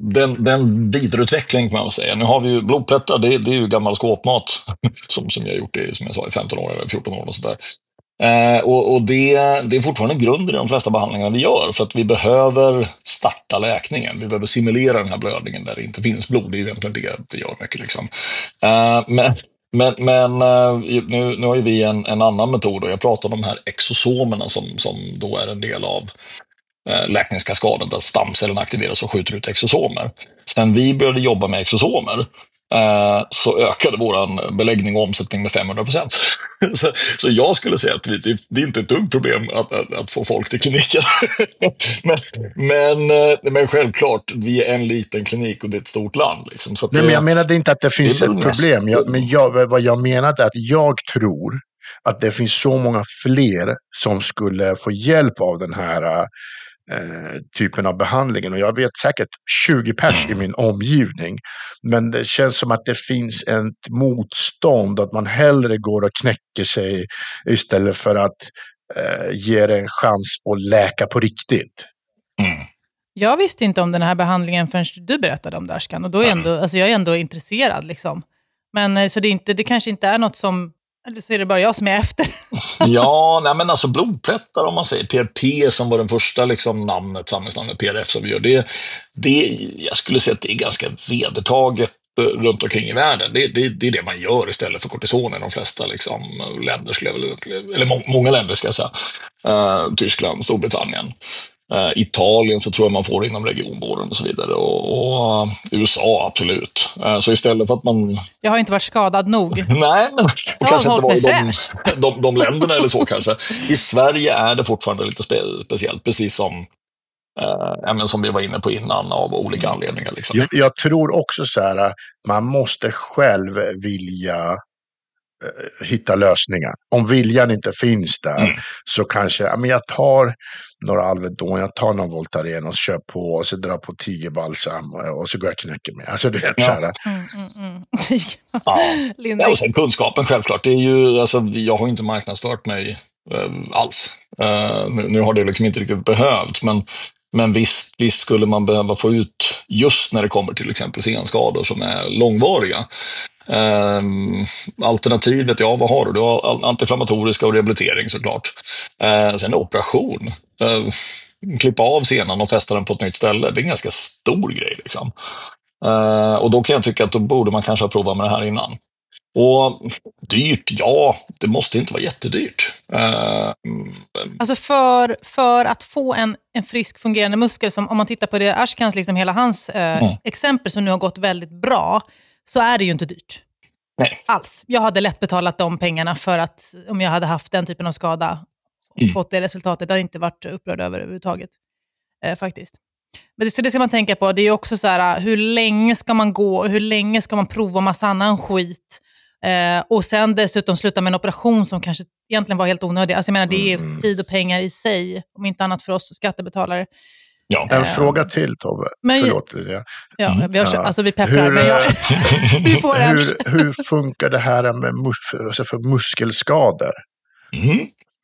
den, den vidareutveckling kan man säga. Nu har vi ju blodplättar, det, det är ju gammal skåpmat som, som jag gjort det, som jag sa, i 15 år eller 14 år och sådär. Eh, och och det, det är fortfarande grunden i de flesta behandlingarna vi gör, för att vi behöver starta läkningen. Vi behöver simulera den här blödningen där det inte finns blod. Det är egentligen det vi gör mycket. Liksom. Eh, men men, men eh, nu, nu har ju vi en, en annan metod och jag pratar om de här exosomerna som, som då är en del av eh, läkningskaskaden där stamcellerna aktiveras och skjuter ut exosomer. Sen vi började jobba med exosomer så ökade vår beläggning och omsättning med 500 procent. så, så jag skulle säga att det, det är inte ett dugg problem att, att, att få folk till kliniken. men, men, eh, men självklart, vi är en liten klinik och det är ett stort land. Liksom, Nej, det, men jag menade inte att det finns det ett problem. Jag, men jag, vad jag menade är att jag tror att det finns så många fler som skulle få hjälp av den här eh, typen av behandlingen. Och jag vet säkert 20 pers i min omgivning. Men det känns som att det finns ett motstånd, att man hellre går och knäcker sig istället för att eh, ge det en chans att läka på riktigt. Mm. Jag visste inte om den här behandlingen förrän du berättade om det, Ashkan. Och då är Mm. ändå, alltså jag är ändå intresserad. Liksom. Men eh, så det, är inte, det kanske inte är något som... Eller så är det bara jag som är efter. Ja, nej men alltså blodplättar om man säger. PRP som var den första liksom, namnet, samlingsnamnet PRF som vi gör. Det, det, jag skulle säga att det är ganska vedertaget eh, runt omkring i världen. Det, det, det är det man gör istället för kortison i de flesta liksom, länder, skulle jag väl, eller må, många länder ska jag säga. Eh, Tyskland, Storbritannien. Eh, Italien så tror jag man får det inom regionvården och så vidare. Och, och eh, USA, absolut. Eh, så istället för att man Jag har inte varit skadad nog. Nej, men och kanske inte var i de, de, de länderna eller så kanske. I Sverige är det fortfarande lite spe, speciellt, precis som, eh, men som vi var inne på innan av olika anledningar. Liksom. Jag, jag tror också så här, man måste själv vilja eh, hitta lösningar. Om viljan inte finns där Mm. så kanske, men jag tar några Alvedon, jag tar någon Voltaren och kör på och så drar på tigerbalsam eh, och så går jag och knäcker mig. Alltså du vet Ja. så här. Mm, mm, mm. Ja. Och sen kunskapen självklart. Det är ju, alltså, jag har inte marknadsfört mig eh, alls. Eh, nu, nu har det liksom inte riktigt behövts, men, men visst, visst skulle man behöva få ut, just när det kommer till exempel senskador som är långvariga. Eh, alternativet, ja vad har du? Du har antiinflammatoriska och rehabilitering såklart. Eh, sen operation. Eh, klippa av senan och fästa den på ett nytt ställe. Det är en ganska stor grej. Liksom. Eh, och då kan jag tycka att då borde man kanske ha provat med det här innan. Och dyrt, ja, det måste inte vara jättedyrt. Eh, Alltså för, för att få en, en frisk fungerande muskel, som om man tittar på det Ashkans, liksom hela hans eh, Mm. exempel som nu har gått väldigt bra, så är det ju inte dyrt. Nej. Alls. Jag hade lätt betalat de pengarna för att om jag hade haft den typen av skada och Mm. fått det resultatet, det jag inte varit upprörd över överhuvudtaget. Eh, faktiskt. Men det, så det ska man tänka på. Det är också så här, hur länge ska man gå? Hur länge ska man prova massa annan skit? Eh, och sen dessutom sluta med en operation som kanske egentligen var helt onödig. Alltså jag menar, det är Mm. tid och pengar i sig, om inte annat för oss skattebetalare. Ja. En Eh, fråga till Tobbe. men- Förlåt. Ja. Ja, Mm. vi, har, alltså, vi pepprar, Hur, men jag, vi får en... hur, hur funkar det här med mus, alltså för muskelskador? Mm.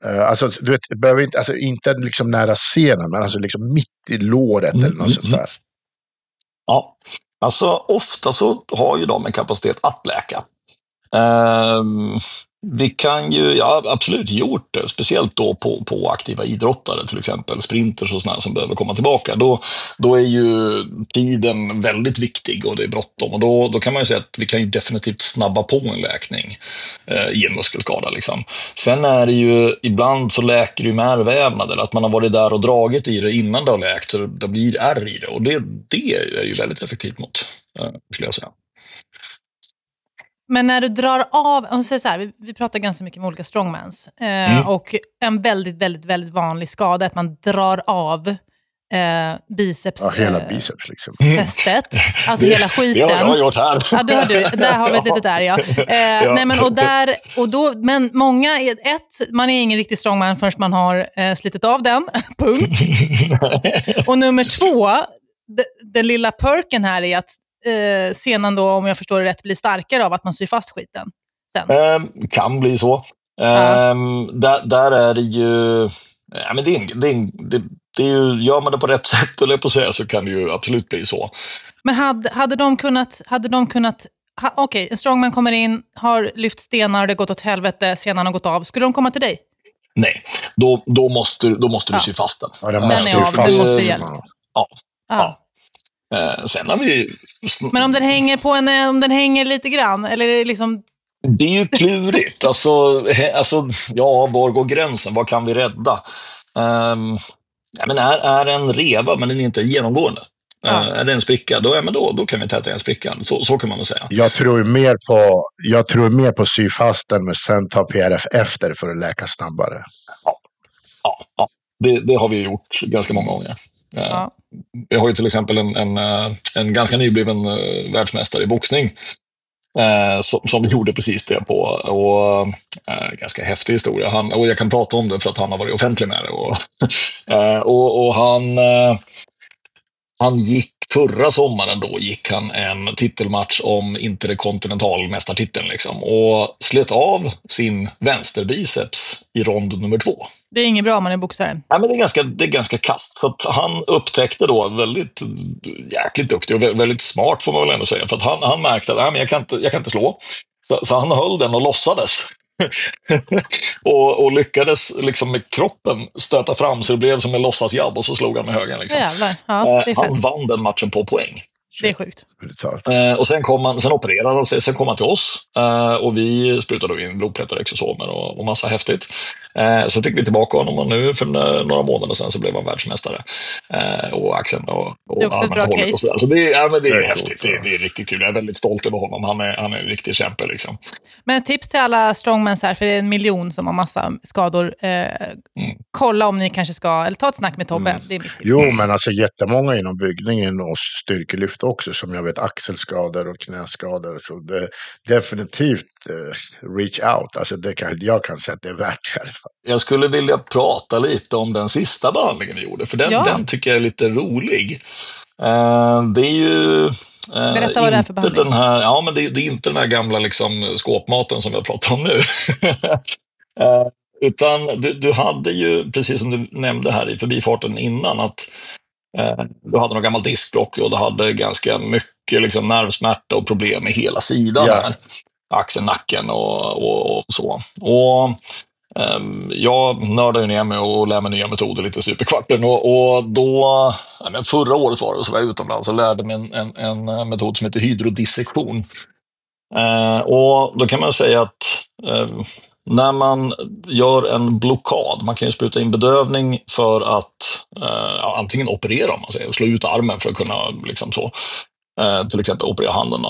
Eh, Alltså, du vet, behöver inte, alltså, inte liksom nära scenen, men alltså liksom mitt i låret Mm, eller något mm, sånt där. Ja, alltså ofta så har ju de en kapacitet att läka. Ehm, vi kan ju, ja absolut gjort det, speciellt då på, på aktiva idrottare, till exempel sprinters och sådana som behöver komma tillbaka. Då, då är ju tiden väldigt viktig och det är bråttom. Och då, då kan man ju säga att vi kan ju definitivt snabba på en läkning eh, i en muskelskada. Liksom. Sen är det ju, ibland så läker det ju med ärrvävnader, att man har varit där och dragit i det innan det har läkt, så det blir ärr i det. Och det, det är ju väldigt effektivt mot, eh, skulle jag säga. Men när du drar av, om säger så här, vi, vi pratar ganska mycket med olika strongmans. Eh, Mm. Och en väldigt, väldigt, väldigt vanlig skada är att man drar av eh, biceps. Ja, hela eh, biceps liksom. Testet, alltså Det- hela Det har jag skiten. gjort här. Ja, du har du. Där har vi ett litet där, ja. Eh, Ja. Nej, men, och där, och då, men många, är- ett, man är ingen riktig strongman förrän man har eh, slitit av den, punkt. Och nummer två, de, den lilla perken här är att eh, senan då, om jag förstår det rätt, blir starkare av att man syr fast skiten. Sen. Ehm, kan bli så. Ehm, där, där är det ju... Ja, men det är, det är, det, det är ju, gör man det på rätt sätt, eller på att säga, så kan det ju absolut bli så. Men hade, hade de kunnat, hade de kunnat ha, okej, en strongman kommer in, har lyft stenar, det har gått åt helvete, senan har gått av. Skulle de komma till dig? Nej, då, då måste, då måste du Ja. sy fast den. Ja, det Den måste är ju av, fast. du måste hjälpa. Ja. Ja. Eh, sen har vi... Men om den hänger på en, eh, om den hänger lite grann, eller är det liksom, Det är ju klurigt. alltså, he, alltså, ja, var går gränsen? Vad kan vi rädda? Um, ja, men är, är en reva, men den är inte genomgående. Ja. Eh, är det en spricka, då, ja, men då, då kan vi täta igen sprickan. Så, så kan man väl säga. Jag tror mer på, jag tror mer på sy fast den, men sen ta PRF efter för att läka snabbare. Ja, ja. Det, det har vi gjort ganska många gånger. Eh, ja. Vi har ju till exempel en, en, eh, en ganska nybliven eh, världsmästare i boxning Eh, som, som gjorde precis det på. Och, eh, ganska häftig historia. Han, och jag kan prata om det för att han har varit offentlig med det. Och, eh, och, och han, eh, han gick förra sommaren då gick han en titelmatch om interkontinentalmästartiteln liksom, och slet av sin vänsterbiceps i rond nummer två. Det är inget bra om man är boxare. Ja, men det, är ganska, det är ganska kast. Så han upptäckte då, väldigt jäkligt duktig och väldigt smart får man väl ändå säga, för att han, han märkte att nej, men jag, kan inte, jag kan inte slå. Så, så han höll den och låtsades. och, och, lyckades liksom med kroppen stöta fram så det blev som en låtsasjabb och så slog han med högen. Liksom. Ja, eh, han vann den matchen på poäng. Det är sjukt. Eh, och sen, kom han, sen opererade han sig, sen kom han till oss eh, och vi sprutade in blodplättar, exosomer och, och massa häftigt. Eh, så fick vi tillbaka honom och nu för några månader sedan så blev han världsmästare. Eh, och axeln och, och armen hållet och sådär. Så det, ja, men det är, det är häftigt, det, det, är riktigt kul. Jag är väldigt stolt över honom. Han är, han är en riktig kämpe. Liksom. Men tips till alla strongmans här, för det är en miljon som har massa skador. Eh, mm. Kolla om ni kanske ska, eller ta ett snack med Tobbe. Mm. Det är mitt tips. Jo, men alltså jättemånga inom byggningen och styrkelyft också, som jag vet axelskador och knäskador. Så det, definitivt uh, reach out. Alltså det kan, jag kan säga att det är värt det. Jag skulle vilja prata lite om den sista behandlingen vi gjorde, för den, ja. den tycker jag är lite rolig. Uh, det är ju uh, Berätta vad det är för behandling. Den här, ja, men det, det, är inte den här gamla liksom, skåpmaten som jag pratar om nu. uh, utan du, du, hade ju, precis som du nämnde här i förbifarten innan, att du hade någon gammal diskblock och du hade ganska mycket liksom, nervsmärta och problem med hela sidan. Ja. här axeln, nacken och, och, och så. Och um, jag nördar ju ner mig och lär mig nya metoder lite stup i kvarten. Och, och då, men förra året var det, så var jag utomlands och lärde mig en, en, en metod som heter hydrodissektion. Uh, och då kan man säga att uh, när man gör en blockad, man kan ju spruta in bedövning för att eh, antingen operera, om man säger, slå ut armen för att kunna liksom så. Eh, till exempel operera handen. Då.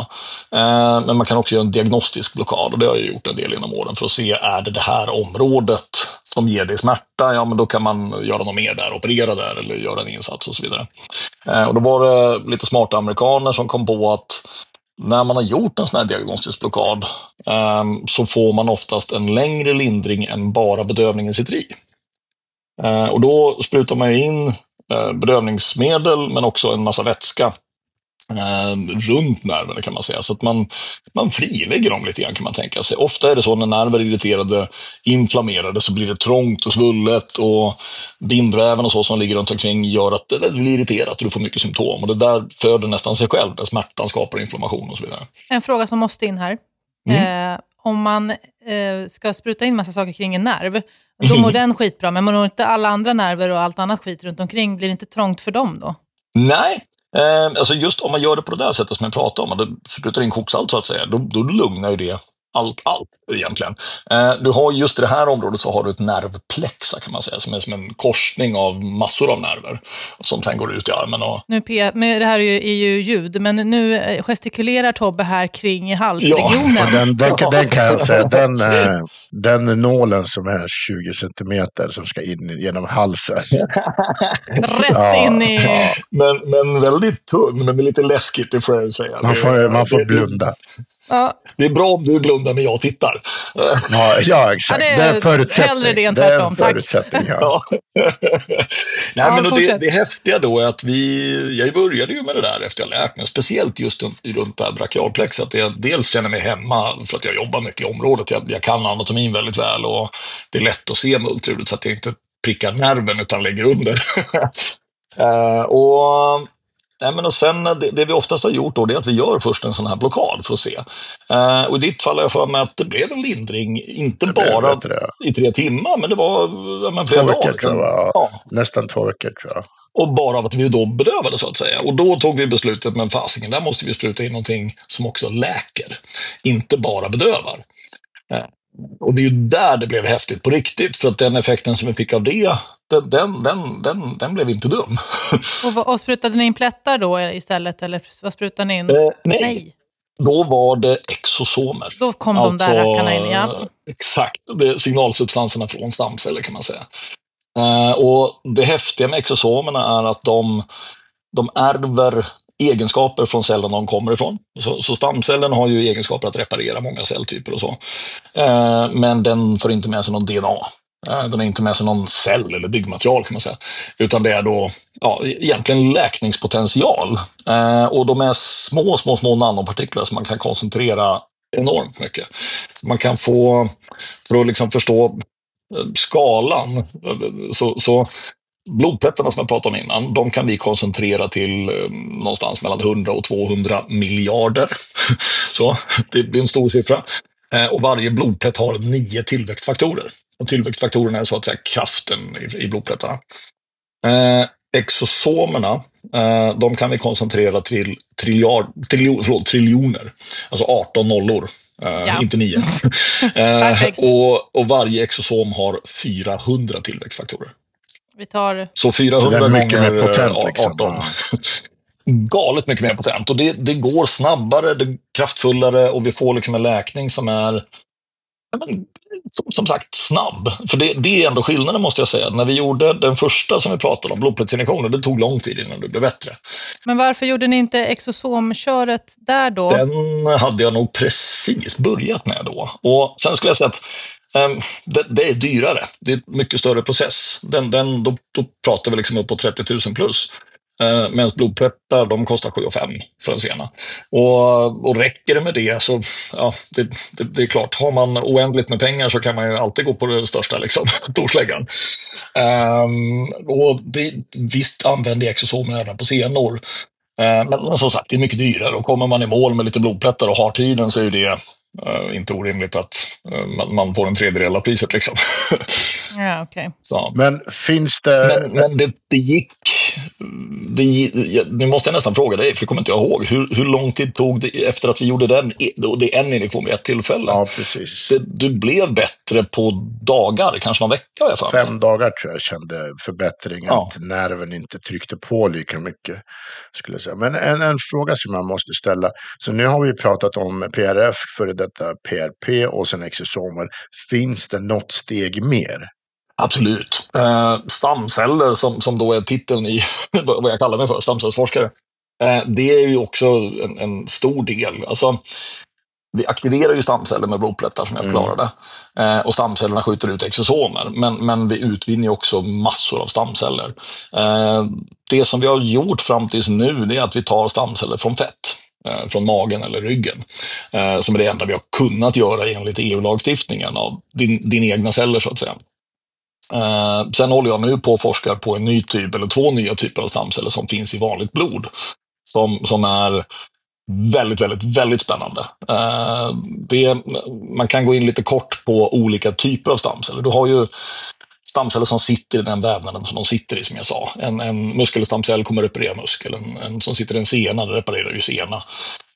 Eh, men man kan också göra en diagnostisk blockad och det har jag gjort en del genom åren för att se, är det det här området som ger dig smärta? Ja, men då kan man göra något mer där, operera där eller göra en insats och så vidare. Eh, och då var det lite smarta amerikaner som kom på att när man har gjort en sån här diagnostisk blockad ehm, så får man oftast en längre lindring än bara bedövningen sitter i. Eh, och då sprutar man in eh, bedövningsmedel men också en massa vätska eh, runt nerverna kan man säga. Så att man, man frilägger dem lite grann kan man tänka sig. Ofta är det så när nerver är irriterade, inflammerade, så blir det trångt och svullet och bindväven och så som ligger runt omkring gör att det blir irriterat och du får mycket symptom. Och det där föder nästan sig själv, där smärtan skapar inflammation och så vidare. En fråga som måste in här. Mm. Eh, om man eh, ska spruta in massa saker kring en nerv, då mår den skitbra, men mår inte alla andra nerver och allt annat skit runt omkring, blir det inte trångt för dem då? Nej, Eh, alltså just om man gör det på det där sättet som jag pratade om, man sprutar in koksalt så att säga, då, då lugnar ju det allt, allt egentligen. Eh, du har just i det här området så har du ett nervplexa kan man säga, som är som en korsning av massor av nerver som sen går ut i armen. Och... Nu, Pia, det här är ju, är ju ljud, men nu eh, gestikulerar Tobbe här kring halsregionen. Ja, den, den, den, kan jag säga, den, eh, den nålen som är 20 centimeter som ska in genom halsen. Rätt ja, in i... Ja. Men, men väldigt tunn, men lite läskigt, det får jag säga. Man får, man får blunda. Ja. Det är bra om du blundar när jag tittar. Ja, ja exakt. Ja, det, är, det är förutsättning. Hellre det än tvärtom. Det är en förutsättning, ja. ja. Nej, ja, men det, det häftiga då är att vi, jag började ju med det där efter jag lärt mig, speciellt just runt det här brachialplexet. Jag dels känner mig hemma för att jag jobbar mycket i området. Jag, jag kan anatomin väldigt väl och det är lätt att se multirudet så att jag inte prickar nerven utan lägger under. uh, och Nej, men och sen, det, det, vi oftast har gjort då, det är att vi gör först en sån här blockad för att se. Uh, och i ditt fall har jag för mig att det blev en lindring, inte bara i tre timmar, men det var men, flera två dagar. Tror jag. Ja. Nästan två veckor tror jag. Och bara av att vi då bedövade så att säga. Och då tog vi beslutet, men fasiken, där måste vi spruta in någonting som också läker, inte bara bedövar. Och det är ju där det blev häftigt på riktigt, för att den effekten som vi fick av det, den, den, den, den, den blev inte dum. Och, och sprutade ni in plättar då istället, eller vad sprutade ni in? Eh, nej. nej. Då var det exosomer. Då kom alltså, de där rackarna in, ja. Exakt, det signalsubstanserna från stamceller kan man säga. Eh, och det häftiga med exosomerna är att de, de ärver egenskaper från cellen de kommer ifrån. Så, så stamcellen har ju egenskaper att reparera många celltyper och så. Eh, men den får inte med sig någon DNA. Eh, den är inte med sig någon cell eller byggmaterial kan man säga. Utan det är då ja, egentligen läkningspotential. Eh, och de är små, små, små nanopartiklar som man kan koncentrera enormt mycket. Så man kan få, för att liksom förstå eh, skalan, eh, så, så blodpettarna som jag pratade om innan, de kan vi koncentrera till eh, någonstans mellan 100 och 200 miljarder. Så det blir en stor siffra. Eh, och varje blodpett har nio tillväxtfaktorer. Och tillväxtfaktorerna är så att säga kraften i, blodpettarna. Eh, exosomerna, de kan vi koncentrera till triljard, triljo, förlåt, triljoner, alltså 18 nollor. Ja. Inte nio. och, och varje exosom har 400 tillväxtfaktorer. Vi tar... Så 400 så gånger potent, 18. Liksom. Galet mycket mer potent. Och det, det går snabbare, det är kraftfullare och vi får liksom en läkning som är men, som, som, sagt snabb. För det, det, är ändå skillnaden måste jag säga. När vi gjorde den första som vi pratade om, blodplättsinjektioner, det tog lång tid innan det blev bättre. Men varför gjorde ni inte exosomköret där då? Den hade jag nog precis börjat med då. Och sen skulle jag säga att Ehm, det, det, är dyrare. Det är en mycket större process. Den, den, då, då pratar vi liksom upp på 30 000 plus. Ehm, Medan blodplättar, de kostar 7 5 för en sena. Och, och räcker det med det så, ja, det, det, det, är klart, har man oändligt med pengar så kan man ju alltid gå på det största, liksom, torsläggan. Um, ehm, och det, visst använder jag exosomer även på senor. Uh, men som sagt, det är mycket dyrare och kommer man i mål med lite blodplättar och har tiden så är det Uh, inte orimligt att uh, man får en tredjedel av priset. Liksom. ja, okay. Så. Men finns det... Men, men det, det, gick... Det, nu måste jag nästan fråga dig, för det kommer inte jag ihåg. Hur, hur lång tid tog det efter att vi gjorde den? Det är en injektion vid ett tillfälle. Ja, precis. Det, du blev bättre på dagar, kanske någon vecka jag för Fem dagar tror jag kände förbättring, ja. att nerven inte tryckte på lika mycket. Skulle säga. Men en, en fråga som jag måste ställa. Så nu har vi pratat om PRF för detta PRP och sen exosomer. Finns det något steg mer? Absolut. Eh, stamceller, som, som då är titeln i vad jag kallar mig för, stamcellsforskare, eh, det är ju också en, en, stor del. Alltså, vi aktiverar ju stamceller med blodplättar som jag förklarade. Mm. Eh, och stamcellerna skjuter ut exosomer. Men, men vi utvinner också massor av stamceller. Eh, det som vi har gjort fram tills nu det är att vi tar stamceller från fett. Eh, från magen eller ryggen. Eh, som är det enda vi har kunnat göra enligt EU-lagstiftningen av din, din egna celler så att säga. Eh, sen håller jag nu på och forskar på en ny typ, eller två nya typer av stamceller som finns i vanligt blod. Som, som är väldigt, väldigt, väldigt spännande. Eh, det, man kan gå in lite kort på olika typer av stamceller. Du har ju stamceller som sitter i den vävnaden som de sitter i, som jag sa. En, en muskelstamcell kommer reparera muskel, en, en som sitter i en sena reparerar ju sena.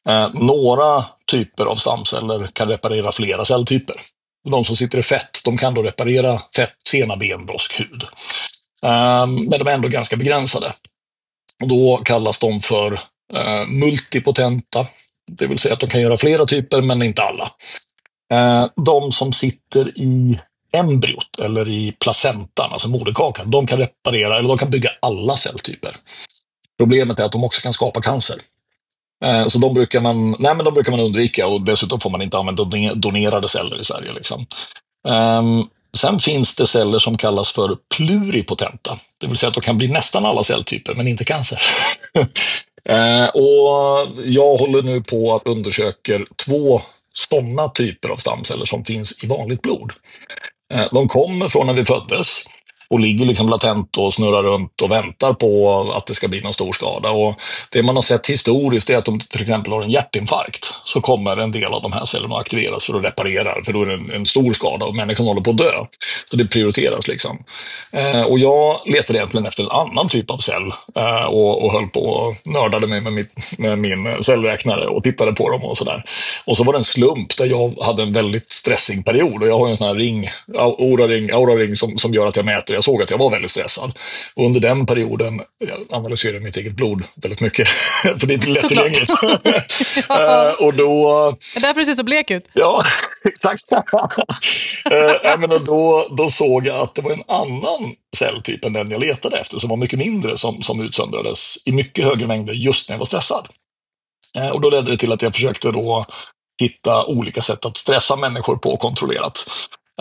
Eh, några typer av stamceller kan reparera flera celltyper. De som sitter i fett, de kan då reparera fett, sena, ben, brosk, hud. Um, men de är ändå ganska begränsade. Och då kallas de för uh, multipotenta, det vill säga att de kan göra flera typer, men inte alla. Uh, de som sitter i embryot eller i placentan, alltså moderkakan, de kan reparera eller de kan bygga alla celltyper. Problemet är att de också kan skapa cancer. Eh, så de brukar, man, nej men de brukar man undvika och dessutom får man inte använda donerade celler i Sverige. Liksom. Ehm, sen finns det celler som kallas för pluripotenta, det vill säga att de kan bli nästan alla celltyper men inte cancer. Eh, och jag håller nu på att undersöka två sådana typer av stamceller som finns i vanligt blod. Eh, de kommer från när vi föddes och ligger liksom latent och snurrar runt och väntar på att det ska bli någon stor skada. Och det man har sett historiskt är att om du till exempel har en hjärtinfarkt så kommer en del av de här cellerna aktiveras för att reparera, för då är det en, en stor skada och människan håller på att dö. Så det prioriteras liksom. Eh, och jag letade egentligen efter en annan typ av cell eh, och, och höll på och nördade mig med, mitt, med min cellräknare och tittade på dem och sådär. Och så var det en slump där jag hade en väldigt stressig period och jag har en sån här ring, aura-ring, aura-ring som, som gör att jag mäter jag såg att jag var väldigt stressad. Och under den perioden, jag analyserade mitt eget blod väldigt mycket, för det är inte lättillgängligt. ja. uh, och då... Det är därför du ser så blek ut. Ja, Exakt. eh, men då, då såg jag att det var en annan celltyp än den jag letade efter, som var mycket mindre, som, som utsöndrades i mycket högre mängder just när jag var stressad. Eh, och då ledde det till att jag försökte då hitta olika sätt att stressa människor på kontrollerat.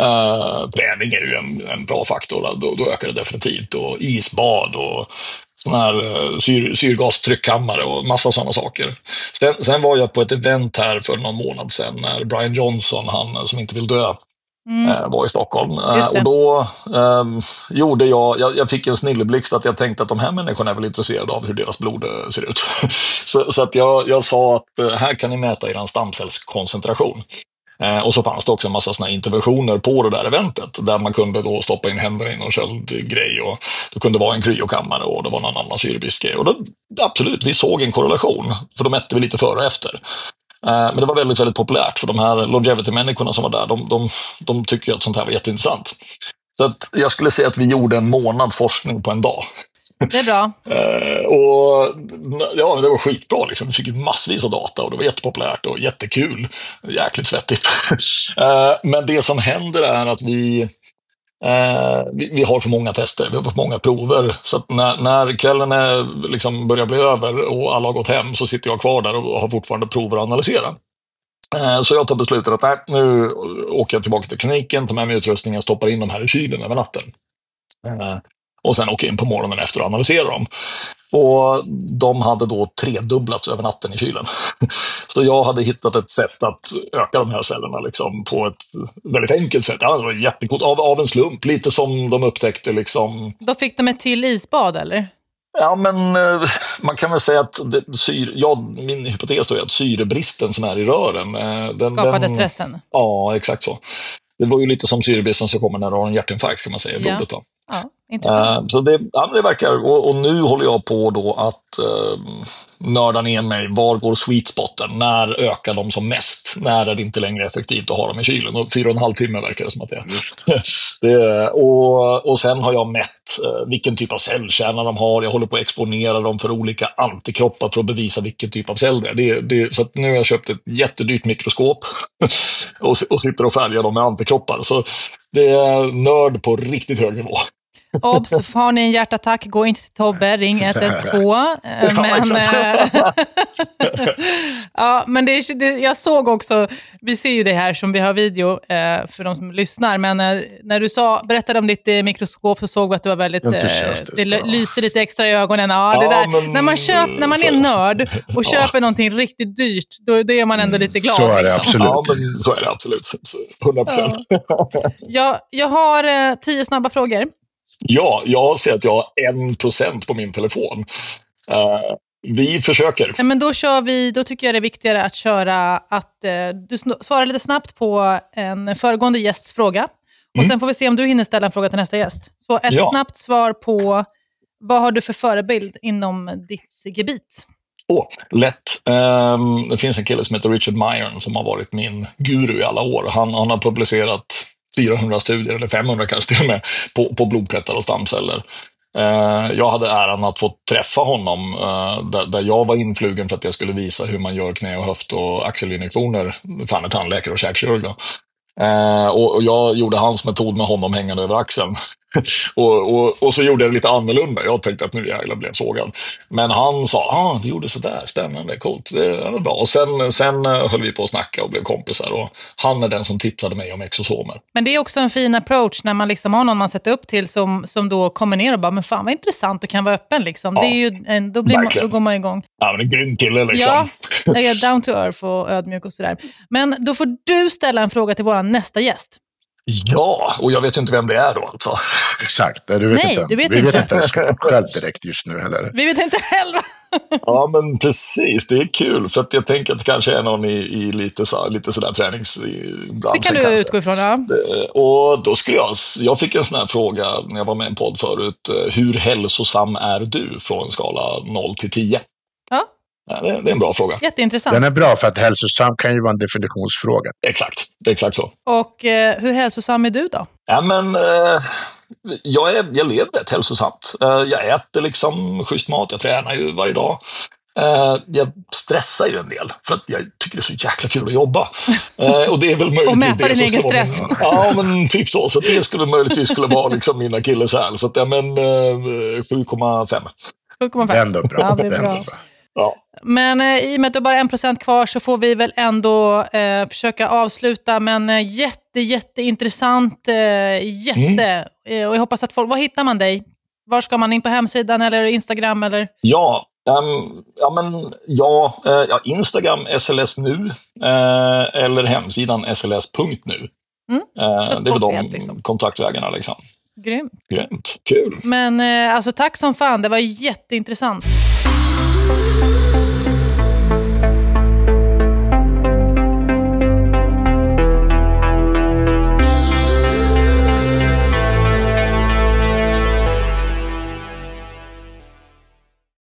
Uh, träning är ju en, en bra faktor, då, då, ökar det definitivt. Och isbad och sån här uh, syr, syrgastryckkammare och massa sådana saker. Sen, sen, var jag på ett event här för någon månad sedan när Brian Johnson, han som inte vill dö, Mm. Uh, var i Stockholm. Och då um, gjorde jag, jag, jag, fick en snilleblixt att jag tänkte att de här människorna är väl intresserade av hur deras blod ser ut. så, så, att jag, jag sa att här kan ni mäta er stamcellskoncentration. Eh, och så fanns det också en massa såna interventioner på det där eventet där man kunde då stoppa in händerna i någon köldgrej och det kunde vara en kryokammare och det var någon annan syrebristgrej. Och då, absolut, vi såg en korrelation, för då mätte vi lite före och efter. Eh, men det var väldigt, väldigt populärt för de här longevity-människorna som var där, de, de, de tycker att sånt här var jätteintressant. Så att jag skulle säga att vi gjorde en månads forskning på en dag. Det är bra. uh, och, ja, det var skitbra. Liksom. Vi fick massvis av data och det var jättepopulärt och jättekul. Jäkligt svettigt. uh, men det som händer är att vi Uh, vi, vi, har för många tester, vi har för många prover. Så när, när kvällen är, liksom börjar bli över och alla har gått hem så sitter jag kvar där och har fortfarande prover att analysera. Uh, så jag tar beslutet att nej, nu åker jag tillbaka till kliniken, tar med mig utrustningen, stoppar in de här i kylen över natten. Uh, och sen åka in på morgonen efter och analysera dem. Och de hade då tredubblats över natten i kylen. Så jag hade hittat ett sätt att öka de här cellerna liksom på ett väldigt enkelt sätt. Ja, det var jättecoolt, av, av en slump, lite som de upptäckte. Liksom. Då fick de ett till isbad, eller? Ja, men eh, man kan väl säga att det, syre, ja, min hypotes är att syrebristen som är i rören... Eh, den, Skapade den, stressen? Ja, exakt så. Det var ju lite som syrebristen som kommer när du har en hjärtinfarkt, kan man säga, i blodet. Då. Ja, intressant. Uh, så det, ja, det verkar, och, och, nu håller jag på då att uh, nörda ner mig. Var går sweet spoten? När ökar de som mest? När är det inte längre effektivt att ha dem i kylen? Och fyra och en halv timme verkar det som att det är. det, och, och sen har jag mätt uh, vilken typ av cellkärna de har. Jag håller på att exponera dem för olika antikroppar för att bevisa vilken typ av cell det är. Det, det, så nu har jag köpt ett jättedyrt mikroskop och, och sitter och färgar dem med antikroppar. Så det är nörd på riktigt hög nivå. Obs, har ni en hjärtattack, gå inte till Tobbe, ring 112. Men, ja, men det, är, det, jag såg också, vi ser ju det här som vi har video eh, för de som lyssnar, men eh, när du sa, berättade om ditt eh, mikroskop så såg vi att du var väldigt, det lyste lite extra i ögonen. Ja, det där. Men, när, man köp, när man är nörd och köper någonting riktigt dyrt, då, då är man ändå lite glad. Så är det absolut. Ja, men så är det absolut. 100 procent. Ja. Jag, jag har tio snabba frågor. Ja, jag ser att jag har en procent på min telefon. Uh, vi försöker. Ja, men då, kör vi, då tycker jag det är viktigare att köra att eh, du svarar lite snabbt på en föregående gästs fråga. Och mm. Sen får vi se om du hinner ställa en fråga till nästa gäst. Så ett ja. snabbt svar på vad har du för förebild inom ditt gebit? Oh, lätt. Um, det finns en kille som heter Richard Myron som har varit min guru i alla år. Han, han har publicerat 400 studier, eller 500 kanske till och med, på, på blodplättar och stamceller. Eh, jag hade äran att få träffa honom eh, där, där, jag var influgen för att jag skulle visa hur man gör knä och höft och axelinjektioner. Fan, är tandläkare och käkkirurg. Eh, och, och, jag gjorde hans metod med honom hängande över axeln. och, och, och, så gjorde jag det lite annorlunda. Jag tänkte att nu jävlar blev jag sågad. Men han sa, ah, du gjorde sådär, spännande, coolt, det var bra. Och sen, sen eh, höll vi på att snacka och blev kompisar. Och han är den som tipsade mig om exosomer. Men det är också en fin approach när man liksom har någon man sätter upp till som, som då kommer ner och bara, men fan vad intressant och kan vara öppen. Liksom. Ja, det är ju då, blir man, då går man igång. Ja, men en grym kille liksom. Ja, jag är down to earth och ödmjuk och sådär. Men då får du ställa en fråga till vår nästa gäst. Ja, och jag vet inte vem det är då alltså. Exakt, du vet Nej, inte. Du vet Vi inte. vet inte själv direkt just nu heller. Vi vet inte själva. ja, men precis. Det är kul. För att jag tänker att det kanske är någon i, i lite, så, lite sådär träningsbranschen. Det kan du kanske. utgå ifrån, ja. Och då skulle jag, jag fick en sån här fråga när jag var med i en podd förut. Hur hälsosam är du från en skala 0 till 10? Ja. Det, är en bra fråga. Jätteintressant. Den är bra för att hälsosam kan ju vara en definitionsfråga. Exakt, det är exakt så. Och eh, hur hälsosam är du då? Ja, men eh, jag, är, jag lever rätt hälsosamt. Eh, jag äter liksom schysst mat, jag tränar ju varje dag. Eh, jag stressar ju en del för att jag tycker det är så jäkla kul att jobba. Eh, och det är väl möjligtvis och mäta det din som egen skulle vara stress. Min, ja, men typ så. Så det skulle möjligtvis skulle vara liksom mina akilleshäl. Så att, ja, men eh, 7,5. 7,5. Ändå bra. Ja, det är bra. Ja. Men eh, i och med att du bara en procent kvar så får vi väl ändå eh, försöka avsluta. Men eh, jätte, jätteintressant. Eh, jätte. Eh, och jag hoppas att folk... Var hittar man dig? Var ska man in på hemsidan eller Instagram? Eller? Ja, ehm, ja, men ja, eh, ja, Instagram SLS nu eh, eller hemsidan sls.nu. Mm, Eh, det är väl de liksom. kontaktvägarna. Liksom. Grymt. Grymt, kul. Men eh, alltså tack som fan, det var jätteintressant.